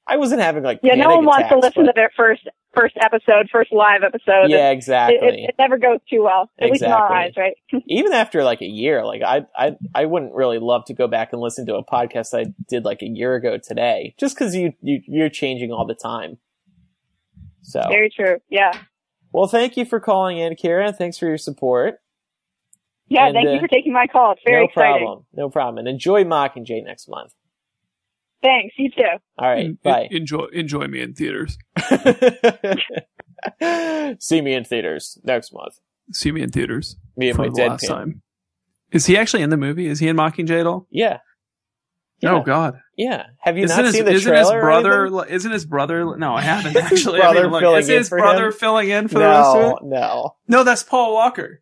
I wasn't having like Yeah, no one wants to attacks, listen to their first first episode, first live episode. Yeah, exactly. It, it, it never goes too well, at least in our eyes, Exactly. right? <laughs> even after like a year, like I, I, I wouldn't really love to go back and listen to a podcast I did like a year ago today, just because you, you, you're changing all the time. So, Very true. Yeah. well, thank you for calling in, Kira. Thanks for your support. Yeah, And, thank uh, you for taking my call. It's very no exciting. problem. No problem. And enjoy Mockingjay next month. Thanks. You too. All right. En- Bye. Enjoy enjoy me in theaters. <laughs> See me in theaters next month. See me in theaters Me and my the dead last time. Is he actually in the movie? Is he in Mockingjay at all? Yeah. Yeah. Oh God! Yeah. Have you Isn't not his, seen the isn't trailer? his brother? anything? Isn't his brother? No, I haven't Is <laughs> his actually. I brother mean, look, filling is in his for brother him? filling in for the rest of No, it? no. No, that's Paul Walker.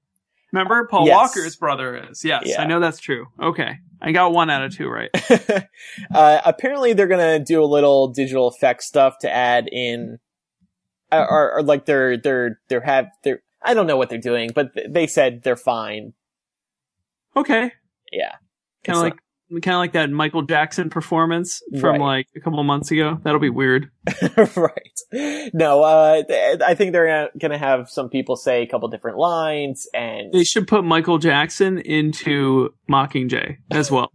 Remember, Paul Yes. Walker's brother is. Yes, Yeah. I know that's true. Okay, I got one out of two right. <laughs> uh, apparently, they're gonna do a little digital effect stuff to add in, or, or, or like they're they're they're have they're I don't know what they're doing, but th- they said they're fine. Okay, Yeah, kind of like kind of like that Michael Jackson performance from Right. like a couple of months ago. That'll be weird. <laughs> right. No, uh, I think they're gonna, gonna have some people say a couple different lines, and They should put Michael Jackson into Mockingjay as well.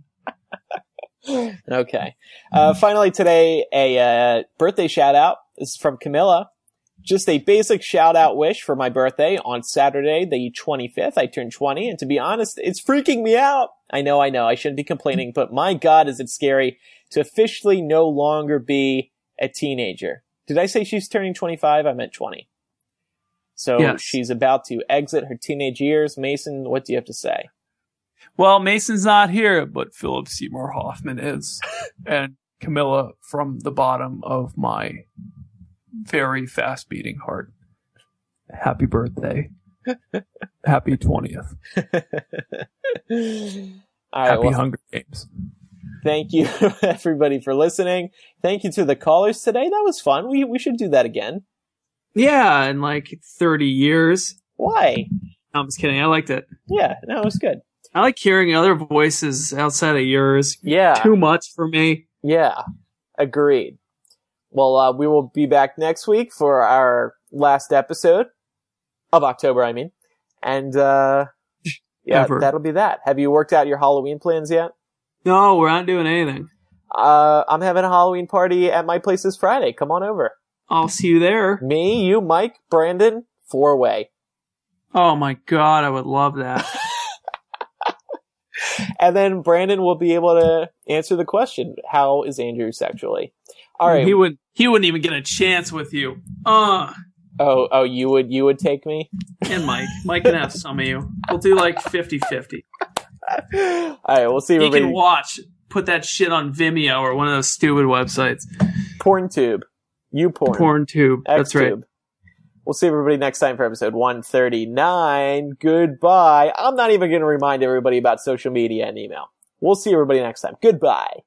<laughs> okay. Uh, finally, today, a uh, birthday shout out. Is from Camilla. Just a basic shout out wish for my birthday on Saturday, the 25th. I turned 20, and to be honest, it's freaking me out. I know, I know, I shouldn't be complaining, but my God, is it scary to officially no longer be a teenager. Did I say she's turning 25? I meant 20. So Yes. she's about to exit her teenage years. Mason, what do you have to say? Well, Mason's not here, but Philip Seymour Hoffman is, <laughs> and Camilla from the bottom of my very fast beating heart. Happy birthday. <laughs> Happy 20th. <laughs> All right, Happy well, Hunger Games. thank you <laughs> everybody for listening. Thank you to the callers today. That was fun. We we should do that again. Yeah, in like 30 years. Why? No, I'm just kidding. I liked it. Yeah, no, it was good. I like hearing other voices outside of yours. Yeah, Too much for me. yeah, agreed. Well, uh, we will be back next week for our last episode of October. I mean, and uh, <laughs> yeah, Ever. that'll be that. Have you worked out your Halloween plans yet? No, we're not doing anything. Uh, I'm having a Halloween party at my place this Friday. Come on over. I'll see you there. Me, you, Mike, Brandon, four way. Oh my god, I would love that. <laughs> <laughs> And then Brandon will be able to answer the question, how is Andrew sexually? All right. He would he wouldn't even get a chance with you. Uh oh, oh, you would, you would take me? and Mike. Mike can have some of you. We'll do like 50-50. All right. We'll see He can watch. Put that shit on Vimeo or one of those stupid websites. PornTube. You porn. Porn tube. That's right. We'll see everybody next time for episode 139. Goodbye. I'm not even going to remind everybody about social media and email. We'll see everybody next time. Goodbye.